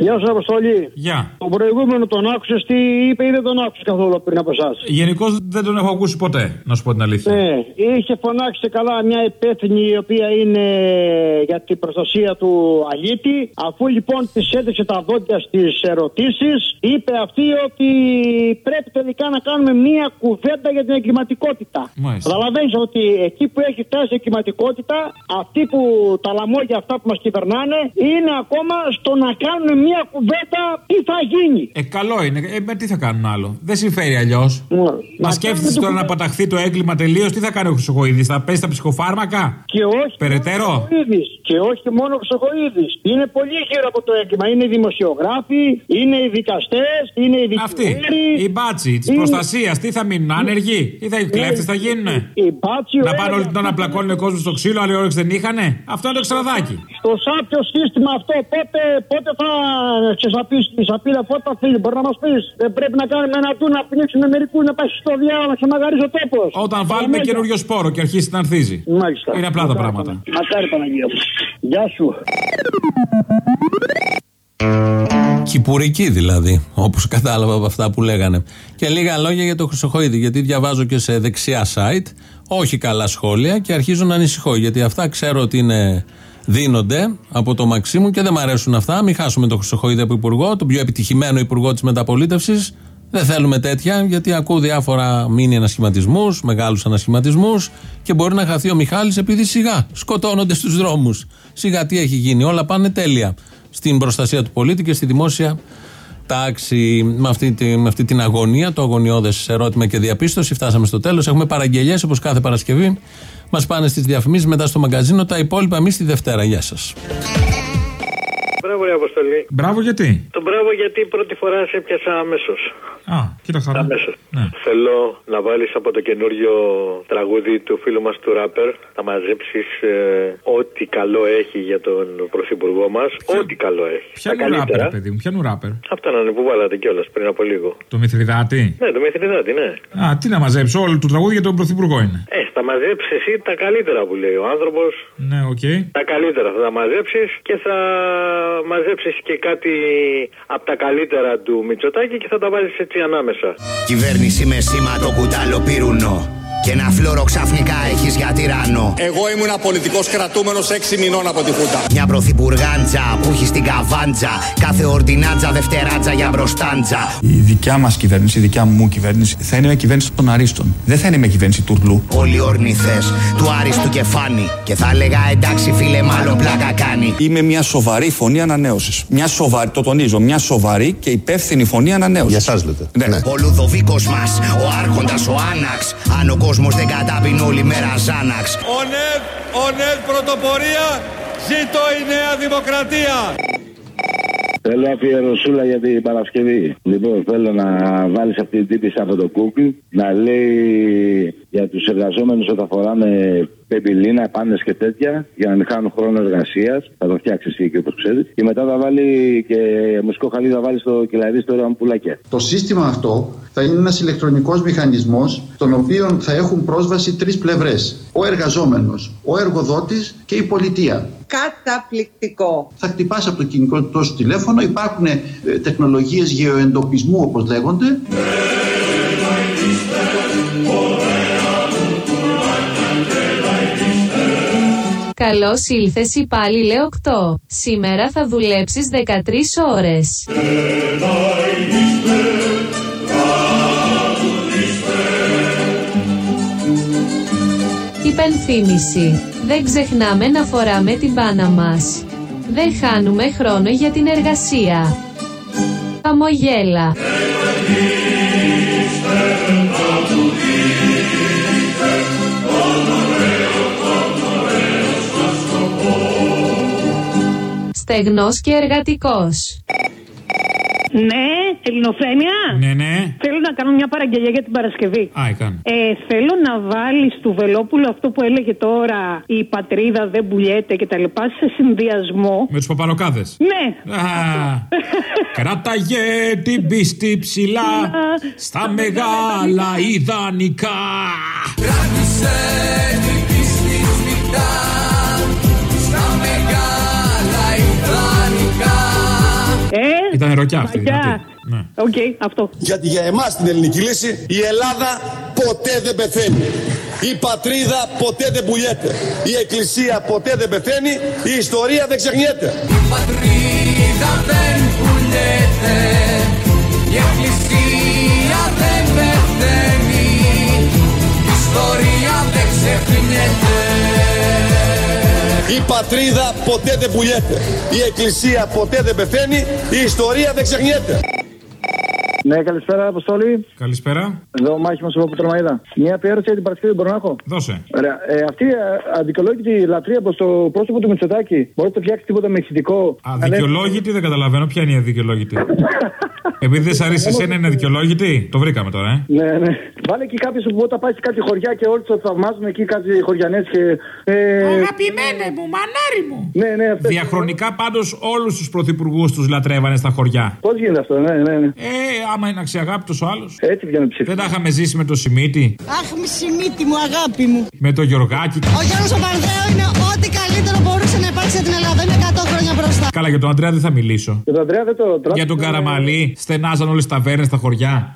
Γεια σας, Αποστολή. Γεια. Το προηγούμενο τον άκουσες, τι είπε ή δεν τον άκουσες καθόλου πριν από εσάς; Γενικώς δεν τον έχω ακούσει ποτέ, να σου πω την αλήθεια. Ναι, είχε φωνάξει και καλά μια υπεύθυνη η οποία είναι για την προστασία του αλήτη. Αφού λοιπόν της έδειξε τα δόντια στις ερωτήσεις, είπε αυτή ότι πρέπει τελικά να κάνουμε μια κουβέντα για την εγκληματικότητα. Μάλιστα. Καταλαβαίνεις ότι εκεί που έχει φτάσει η εγκληματικότητα, αυτοί που τα λαμόγια αυτά που μας κυβερνάνε, είναι ακόμα στο να κάνουν μια κουβέντα τι θα γίνει. Ε, καλό είναι. Ε, με τι θα κάνουν άλλο. Δεν συμφέρει αλλιώς. Μα σκέφτεσαι τώρα να παταχθεί το έγκλημα τελείως, τι θα κάνει ο Χρυσοκοίδης, θα πέσει τα ψυχοφάρμακα; Και όχι Περαιτέρω. μόνο ο Χρυσοχοίδης. Και όχι μόνο ο Χρυσοχοίδης. Είναι πολύ γύρω από το έγκλημα. Είναι οι δημοσιογράφοι, είναι οι δικαστές, είναι οι Αυτή. δικηγόροι. Η μπάτσι της Είναι- προστασίας, τι θα μείνουν, άνεργοι, ή θα οι κλέφτε θα γίνουν. Η μπάτσι, ο Να πάνε όλη έλεγα- την ώρα να πλακώνουν ο κόσμος στο ξύλο, άλλοι όρεξη δεν είχανε; Αυτό είναι το εξτραδάκι. Το σάπιο σύστημα αυτό πότε, πότε θα ξεσαπίσει τη σαπίδα, πότε θα φύγει, μπορεί να μας πεις. Δεν πρέπει να κάνουμε ένα του να πνίξουμε μερικού να πάει στο διάλογο να ξεμαγαρίζει ο τόπος. Όταν βάλουμε καινούριο σπόρο και αρχίσει να ανθίζει. Μάλιστα. Είναι απλά τα πράγματα. Μακάρι Παναγία μου. Γεια σου. Κυπουρική δηλαδή, όπως κατάλαβα από αυτά που λέγανε. Και λίγα λόγια για το Χρυσοχοίδη, γιατί διαβάζω και σε δεξιά site, όχι καλά σχόλια και αρχίζω να ανησυχώ. Γιατί αυτά ξέρω ότι είναι, δίνονται από το Μαξίμου και δεν μου αρέσουν αυτά. Μην χάσουμε τον Χρυσοχοίδη από υπουργό, τον πιο επιτυχημένο υπουργό της μεταπολίτευσης. Δεν θέλουμε τέτοια, γιατί ακούω διάφορα μήνυ ανασχηματισμούς, μεγάλους ανασχηματισμούς και μπορεί να χαθεί ο Μιχάλης επειδή σιγά σκοτώνονται στους δρόμους. Σιγά τι έχει γίνει, όλα πάνε τέλεια στην προστασία του πολίτη και στη δημόσια τάξη. Με αυτή, τη- με αυτή την αγωνία, το αγωνιώδες ερώτημα και διαπίστωση, φτάσαμε στο τέλος. Έχουμε παραγγελίε όπως κάθε Παρασκευή. Μας πάνε στις διαφημίσεις, μετά στο μαγκαζίνο. Τα υπόλοιπα εμείς τη Δευτέρα. Γεια σας. Μπράβο, ρε Αποστολή. Μπράβο, γιατί; Το μπράβο γιατί πρώτη φορά σε έπιασα αμέσως. Α, κοίτα χαρά. Αμέσως. Ναι. Θέλω να βάλεις από το καινούριο τραγούδι του φίλου μας του ράπερ να μαζέψεις ό,τι καλό έχει για τον πρωθυπουργό μας. Ό,τι καλό έχει. Ποια Τα είναι ράπερ, καλύτερα. παιδί μου, ποια είναι ράπερ; Αυτά να είναι που βάλατε κιόλας πριν από λίγο. Το Μιθριδάτη. Ναι, το Μιθριδάτη, ναι. Α, τι να μαζέψω, όλο το τραγούδι για τον Πρωθυπουργό είναι. Ε, θα μαζέψεις εσύ τα καλύτερα που λέει ο άνθρωπος. Ναι, οκ. Τα καλύτερα θα τα μαζέψεις και θα μαζέψεις και κάτι από τα καλύτερα του Μητσοτάκη και θα τα βάλεις έτσι ανάμεσα. Κυβέρνηση με σήμα το κουταλοπίρουνο. Και ένα φλώρο ξαφνικά έχεις για τυράννο. Εγώ ήμουν πολιτικός κρατούμενος 6 μηνών από τη Χούντα. Μια πρωθυπουργάντζα που έχει στην καβάντζα. Κάθε ορτινάτζα δευτεράτζα για μπροστάντζα. Η δικιά μας κυβέρνηση, η δικιά μου κυβέρνηση, θα είναι με κυβέρνηση των Αρίστων. Δεν θα είναι με κυβέρνηση τουρλού. Όλοι ορνηθές του Άριστου κεφάνι. Και θα έλεγα εντάξει φίλε, μάλλον πλάκα κάνει. Είμαι μια σοβαρή φωνή ανανέωσης. Μια σοβαρή, το τονίζω, μια σοβαρή και υπεύθυνη φωνή ανανέωσης. Για εσάς λέτε. Ναι. Ο Λουδοβίκος μας, ο Άρχοντας, ο Άναξ. Αν ο κόσμος δεν κατάπινε όλη μέρα Ζάναξ. Ο ΝΕΒ, ο ΝΕΒ πρωτοπορία, ζήτω η Νέα Δημοκρατία. Θέλω αφιερωσούλα για την Παρασκευή. Λοιπόν, θέλω να βάλεις αυτή την τύπη από το Google να λέει για τους εργαζόμενους όταν φοράνε πεμπιλίνα, πάνε και τέτοια για να μην χάνουν χρόνο εργασίας. Θα το φτιάξει εσύ και όπως ξέρεις. Και μετά θα βάλει και μουσικό χαλί, θα βάλει στο κελαρί στο ραμπουλάκια. Το σύστημα αυτό θα είναι ένας ηλεκτρονικός μηχανισμός στον οποίο θα έχουν πρόσβαση τρεις πλευρές. Ο εργαζόμενος, ο εργοδότης και η πολιτεία. Καταπληκτικό. Θα χτυπάς από το κινητό σου τηλέφωνο, υπάρχουν ε, τεχνολογίες γεωεντοπισμού όπως λέγονται. Καλώς ήλθες υπάλληλε 8. Σήμερα θα δουλέψεις 13 ώρες. Υπενθύμηση. Δεν ξεχνάμε να φοράμε την μπάνα μας. Δεν χάνουμε χρόνο για την εργασία. Αμογέλα. Στεγνός και εργατικός. Ναι, ελληνοφρένια. Ναι, ναι. Θέλω να κάνω μια παραγγελία για την Παρασκευή. Α, έκανε. Ε, θέλω να βάλεις του Βελόπουλου αυτό που έλεγε τώρα η πατρίδα δεν πουλιέται και τα λοιπά σε συνδυασμό. Με τους παπαλοκάδες. Ναι. Α, κράταγε την πίστη ψηλά στα μεγάλα ιδανικά. Κράτησε την πίστη σφιχτά στα μεγάλα ιδανικά. Ήταν ροκιά αυτή. Μαγιά. δυνατή. Ναι. Οκ, αυτό. Γιατί για εμάς την ελληνική λύση η Ελλάδα ποτέ δεν πεθαίνει. Η πατρίδα ποτέ δεν πουλιέται. Η εκκλησία ποτέ δεν πεθαίνει. Η ιστορία δεν ξεχνιέται. Πατρίδα δεν πουλιέται Η εκκλησία δεν πεθαίνει Η ιστορία δεν ξεχνιέται Η πατρίδα ποτέ δεν πουλιέται. Η εκκλησία ποτέ δεν πεθαίνει. Η ιστορία δεν ξεχνιέται. Ναι, καλησπέρα, Αποστόλη. Καλησπέρα. Εδώ ο Μάχης μας από Τρομαίδα. Μια αφιέρωση για την Παρασκευή μπορώ να έχω; Δώσε. Ωραία. Ε, αυτή η ε, αδικαιολόγητη λατρεία προς το πρόσωπο του Μητσοτάκη μπορεί να το φτιάξει τίποτα με ηχητικό. Αδικαιολόγητη δεν καταλαβαίνω. Ποια είναι η αδικαιολόγητη; Επειδή δεν σ' αρέσει εσένα είναι αδικαιολόγητη; Το βρήκαμε τώρα, ε. Ναι, ναι. Βάλε εκεί κάποιος που όταν πάει σε κάτι χωριά και όλοι το θαυμάζουν εκεί κάτι χωριανές και. Ε... Αγαπημένε μου, μανάρι μου. Ναι, ναι, αυτές. Διαχρονικά πάντως όλους τους πρωθυπουργούς τους λατρεύανε στα χωριά. Πώς γίνεται αυτό, ναι, ναι. ναι. Ε, άμα είναι αξιαγάπητος ο άλλος. Έτσι βγαίνει ψήφι. Δεν τα είχαμε ζήσει με το Σιμίτι, Αχ, μισημίτη μου, αγάπη μου. με το Γιωργάκη. Ο Γιώργος ο Παρδέο είναι ό,τι καλύτερο μπορούσε να υπάρξει για την Ελλάδα. Είναι 100 χρόνια μπροστά. Καλά, για τον Αντρέα δεν θα μιλήσω. Και τον Αντρέα δεν το τρώω. Για τον Καραμαλή, στενάζαν όλες τις ταβέρνες στα χωριά.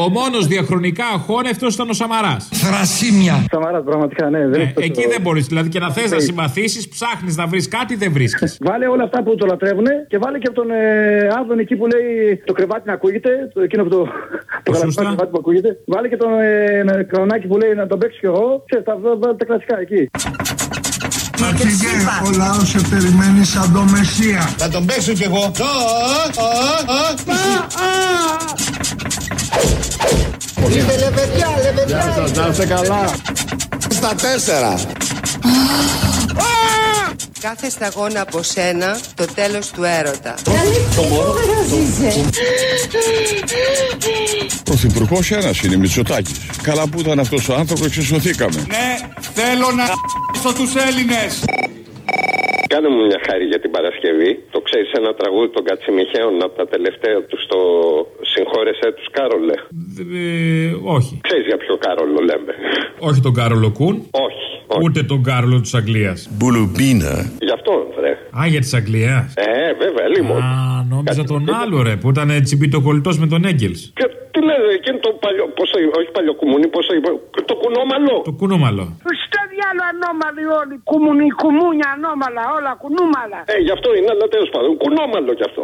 Ο μόνος διαχρονικά αχώνευτο ήταν ο Σαμαράς. Θρασίμια. Σαμαράς, πραγματικά, ναι. Δεν Ε, έχει το- εκεί δεν μπορείς. Δηλαδή και να θες να συμπαθήσεις, ψάχνεις να βρεις κάτι, δεν βρίσκεις. Βάλε όλα αυτά που το λατρεύουν και βάλε και από τον ε, Άδων εκεί που λέει το κρεβάτι να ακούγεται. Το, εκείνο που το. το γαλακτικό κρεβάτι που ακούγεται. Βάλε και τον ε, Κρονάκη που λέει να τον παίξω κι εγώ. Ξέρεις, τα, τα, τα κλασικά εκεί. Αρχηγέ, ο λαός σε περιμένει σαν το Μεσσία. Θα τον παίξω κι εγώ. Είστε λεβεδιά, λεβεδιά. Να είστε καλά. Στα τέσσερα. Κάθε σταγόνα από σένα το τέλος του έρωτα. Πρωθυπουργός ένας είναι, Μητσοτάκης. Καλά που ήταν αυτός ο άνθρωπος, εξισωθήκαμε. Ναι, θέλω να στο τους Έλληνες. Κάνε μου μια χάρη για την Παρασκευή. Το ξέρεις ένα τραγούδι των Κατσιμιχαίων από τα τελευταία τους στο Συγχώρεσέ τους Κάρολε. Ε, όχι. Ξέρεις για ποιο Κάρολο λέμε. Όχι τον Κάρολο Κούν. Όχι. Ούτε τον Κάρολο της Αγγλίας. Μπουλουμπίνα. Γι' αυτό, βρε. Α, για της Αγγλίας. Ε, βέβαια, λίγο. Α, νόμιζα τον άλλο ρε που ήταν τσιμπιτοκολλητό με τον Έγκελς. Και τι λένε, εκείνο το παλιό. Πόσο, όχι παλιό κουμούνι, πόσο είπε. Το κουνόμαλο. Το κουνούμαλο. Στο διάλο ανώμαλοι όλοι. Κουμουνι, κουμούνια ανώμαλα, όλα κουνούμαλα. Ε, γι' αυτό είναι, αλλά τέλος πάντων. Κουνόμαλο κι αυτό.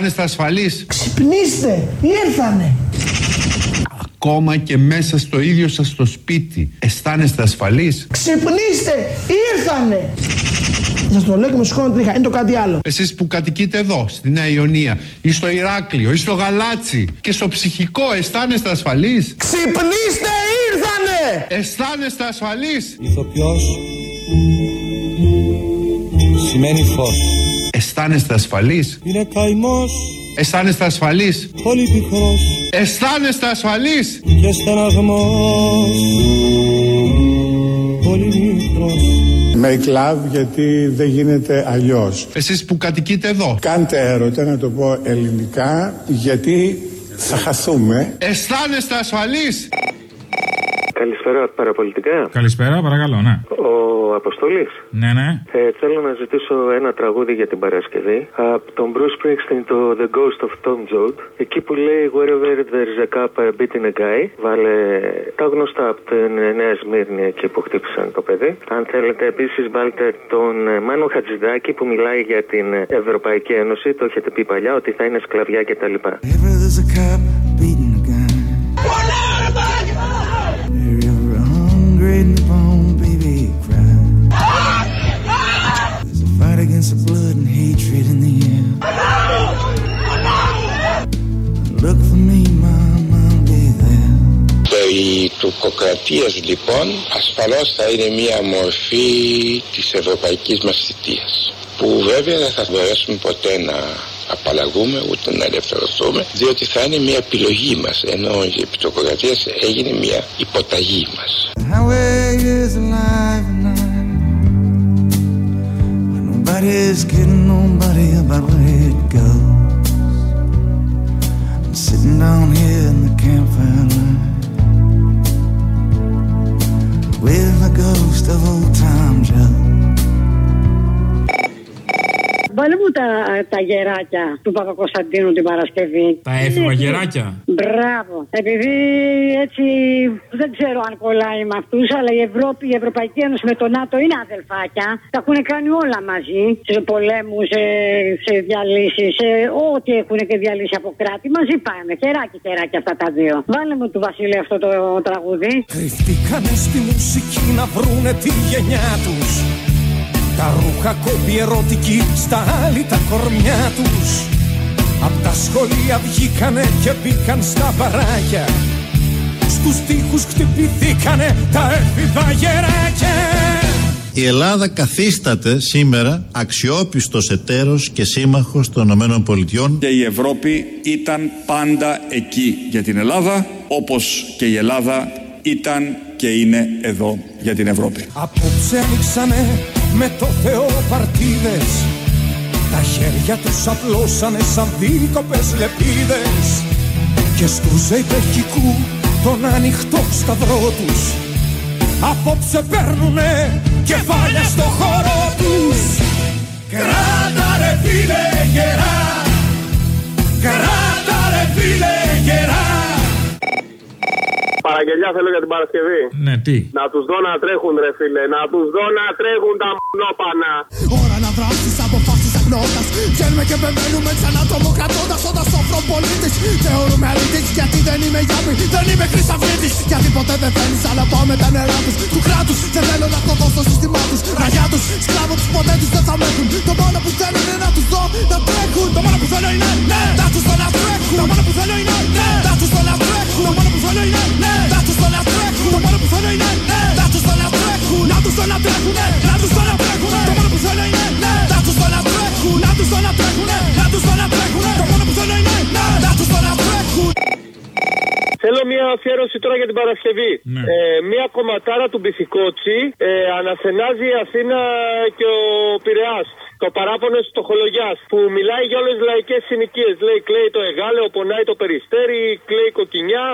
Αισθάνεστε ασφαλείς Ξυπνήστε, ήρθανε. ακόμα και μέσα στο ίδιο σας το σπίτι. Αισθάνεστε ασφαλείς; Ξυπνήστε, ήρθανε. Σας το λέω και με σηκώνω τρίχα, είναι το κάτι άλλο. Εσείς που κατοικείτε εδώ, στη Νέα Ιωνία, ή στο Ηράκλειο, ή στο Γαλάτσι και στο ψυχικό, αισθάνεστε ασφαλείς; Ξυπνήστε, ήρθανε. Αισθάνεστε ασφαλείς; Ηθοποιός σημαίνει φως Αισθάνεστε ασφαλείς; Είναι καημός Αισθάνεστε ασφαλείς; πολύ πικρός Αισθάνεστε ασφαλείς; και στεναγμός πολύ μικρός Make love γιατί δεν γίνεται αλλιώς. Εσείς που κατοικείτε εδώ. Κάντε έρωτα να το πω ελληνικά γιατί θα χαθούμε. Αισθάνεστε ασφαλείς; Καλησπέρα, παραπολιτικά. Καλησπέρα, παρακαλώ, ναι. Ο Αποστολή. Ναι, ναι. Ε, θέλω να ζητήσω ένα τραγούδι για την Παρασκευή. Από τον Bruce Springsteen, το The Ghost of Tom Joad. Εκεί που λέει Wherever there's a cup, a beat in a guy. Βάλε τα γνωστά από την Νέα Σμύρνη εκεί που χτύπησαν το παιδί. Αν θέλετε, επίσης βάλτε τον ε, Μάνο Χατζηδάκη που μιλάει για την Ευρωπαϊκή Ένωση. Το έχετε πει παλιά ότι θα είναι σκλαβιά κτλ. A hungry newborn baby cries. There's a fight against the blood and hatred in the air. Look for me, mom, I'll be there. Η τουρκοκρατίας λοιπόν ασφαλώς θα είναι μια μορφή της ευρωπαϊκής μας θητείας που βέβαια δεν θα μπορέσουμε ποτέ να απαλλαγούμε ούτε να ελευθερωθούμε διότι θα είναι μια επιλογή μας ενώ η επιτοκοκρατία έγινε μια υποταγή μας. The highway is alive and night. But nobody's kidding nobody about where it goes. I'm sitting down here in the campfire light with the ghost of old Tom Joe. Βάλε μου τα, τα γεράκια του Παπακοσταντίνου την Παρασκευή. Τα έφηβα γεράκια; Μπράβο. Επειδή έτσι δεν ξέρω αν κολλάει με αυτούς, αλλά η Ευρώπη, η Ευρωπαϊκή Ένωση με το ΝΑΤΟ είναι αδελφάκια. Τα έχουν κάνει όλα μαζί. Σε πολέμους, σε, σε διαλύσεις, σε ό,τι έχουν και διαλύσει από κράτη. Μαζί πάνε. Χεράκι, χεράκι αυτά τα δύο. Βάλε μου του Βασίλη αυτό το τραγούδι. Κρυφτήκανε στη μουσική να βρούνε τη γενιά τους Τα ρούχα κόμπι ερωτική στα άλλη τα κορμιά τους. Απ' τα σχολεία βγήκανε και μπήκαν στα παράκια. Στους τοίχους χτυπηθήκανε τα έφηβα γεράκια. Η Ελλάδα καθίσταται σήμερα αξιόπιστος εταίρος και σύμμαχος των ΗΠΑ Και η Ευρώπη ήταν πάντα εκεί για την Ελλάδα, όπως και η Ελλάδα ήταν και είναι εδώ για την Ευρώπη. Απόψε ανοίξανε με το Θεό παρτίδες Τα χέρια τους απλώσανε σαν δίκοπες λεπίδες Και στους ζεϊπεχικού τον ανοιχτό σταυρό τους Απόψε παίρνουνε κεφάλια στο χώρο τους Κράτα ρε φίλε γερά Κράτα ρε φίλε γερά Παραγγελιά θέλω για την Παρασκευή. Ναι, τι; Να τους δω να τρέχουν, ρε φίλε. Να τους δω να τρέχουν τα μονόπανα. Ώρα να δράσεις αποφάσεις αγνώντας Βγαίνουμε και μπαίνουμε ξανά τρομοκρατώντας Όταν σοφρό πολίτης. Θεωρούμε αλήτης Γιατί δεν είμαι γιάπη, δεν είμαι χρυσαυγίτης Γιατί ποτέ δεν φαίνεις αλλά πάω με τα νερά τους. Του κράτους και θέλω να κοβώ στο σύστημά τους. Ραγιά τους, σκλάβο τους ποτέ τους δεν θα με έχουν Το μόνο που θέλω είναι να τους δω να τρέχουν. Το μόνο που θέλω είναι ναι, να τους δω να τρέχουν Το μόνο που θέλω είναι ναι, να τους δω να τρέχουν. Το μόνο που θέλω είναι ναι, να τους δω να τρέχουν. Το μόνο που θέλω είναι ναι, να τους δω να τρέχουν. Να τους δω να τρέχουν, ναι, να τους δω να τρέχουν Το μόνο που θέλω είναι ναι, να τους δω να τρέχουν. Να τους δω να τρέχουν, να τους δω να τρέχουν Το μόνο που θέλω είναι ναι, να τους δω να τρέχουν. Θέλω μια αφιέρωση τώρα για την Παρασκευή. Ε, μια κομματάρα του Μπιθικότσι ε, αναθενάζει η Αθήνα και ο Πειραιάς. Το παράπονο τη Στοχολογιά που μιλάει για όλες τις λαϊκές συνοικίες. Λέει κλαίει το Εγάλεο, πονάει το Περιστέρι, κλαίει η Κοκκινιά.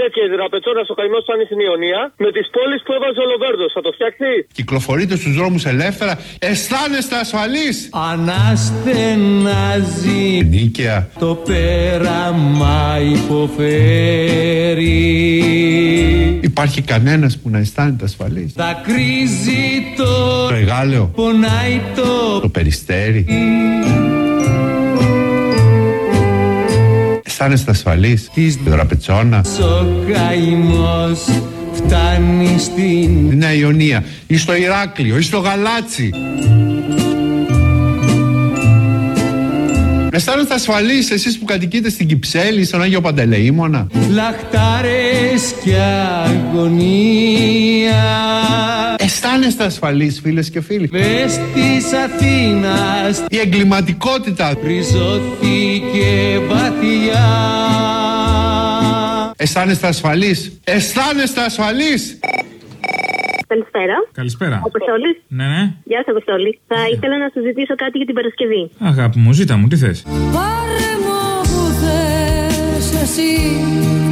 Τέτοια δραπετσόνα ο καημό σαν στην Ιωνία. Με τις πόλεις που έβαζε ο Λοβέρδος. Θα το φτιάξει. Κυκλοφορείτε στους δρόμους ελεύθερα. Αισθάνεστε ασφαλείς. Αναστενάζει Νίκαια. το πέραμα υποφέρει Υπάρχει κανένας που να αισθάνεται ασφαλής. Δακρύζει το Το Εγάλεο. πονάει το Το Περιστέρι. Αισθάνεστε ασφαλείς. Της Δραπετσόνα. ο καημός φτάνει στην Στη Νέα Ιωνία. Ή στο Ηράκλειο. Ή στο Γαλάτσι. Αισθάνεστε ασφαλείς εσείς που κατοικείτε στην Κυψέλη, στον Άγιο Παντελεήμονα; λαχτάρες και αγωνία Αισθάνεστε ασφαλείς φίλες και φίλοι; Μες της Αθήνας Η εγκληματικότητα. ριζώθηκε βαθιά Αισθάνεστε ασφαλείς; Αισθάνεστε ασφαλείς; Καλησπέρα. Καλησπέρα. Αποστόλης. Ναι, ναι. Γεια σα, Αποστόλη. Θα ήθελα να σου ζητήσω κάτι για την Παρασκευή. Αγάπη μου, ζήτα μου, τι θες; Πάρε μου που θες εσύ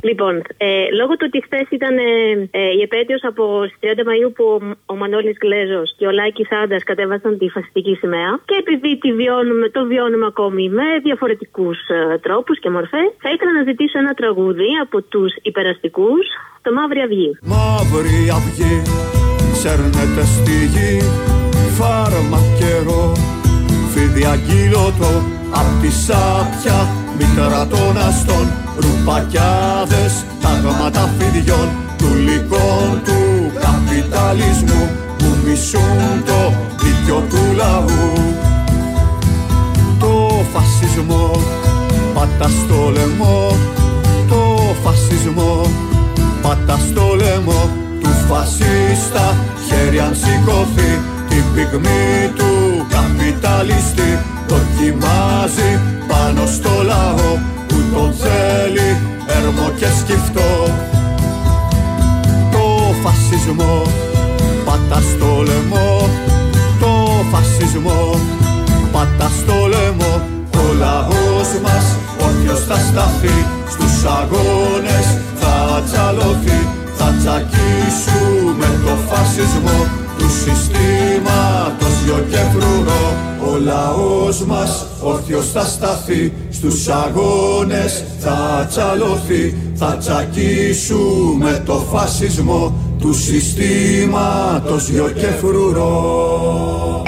Λοιπόν, ε, λόγω του ότι χθες ήταν ε, ε, η επέτειος από τι 30 Μαου που ο, ο Μανώλης Γκλέζο και ο Λάκης Άντα κατέβασαν τη φασιστική σημαία και επειδή τη βιώνουμε, το βιώνουμε ακόμη με διαφορετικούς ε, τρόπους και μορφές, θα ήθελα να ζητήσω ένα τραγούδι από τους υπεραστικούς, το Μαύρη Αυγή. Μαύρη αυγή, σέρνεται στη γη, φάρμακερο, φίδι αγκύλωτο, απ' τη σάπια, μητέρα των αστών, ρουπακιάδες, τάγματα φιδιών, του λυκών του καπιταλισμού, που μισούν το δίκιο του λαού. Το φασισμό, πάτα στο λαιμό, το φασισμό, πάτα στο λαιμό τους φασίστα χέρι αν σηκωθεί την πυγμή του καπιταλιστή. Δοκιμάζει πάνω στο λαό που τον θέλει έρμο και σκυφτό. Το φασισμό πάτα στο λαιμό το φασισμό πάτα στο λαιμό. Ο λαός μας όρθιος θα σταθεί στους αγώνες θα τσαλωθεί θα τσακίσουμε το φασισμό του συστήματος γιο και φρουρό. Ο λαός μας όρθιος θα σταθεί στους αγώνες θα τσαλωθεί. Θα τσακίσουμε το φασισμό του συστήματος γιο και φρουρό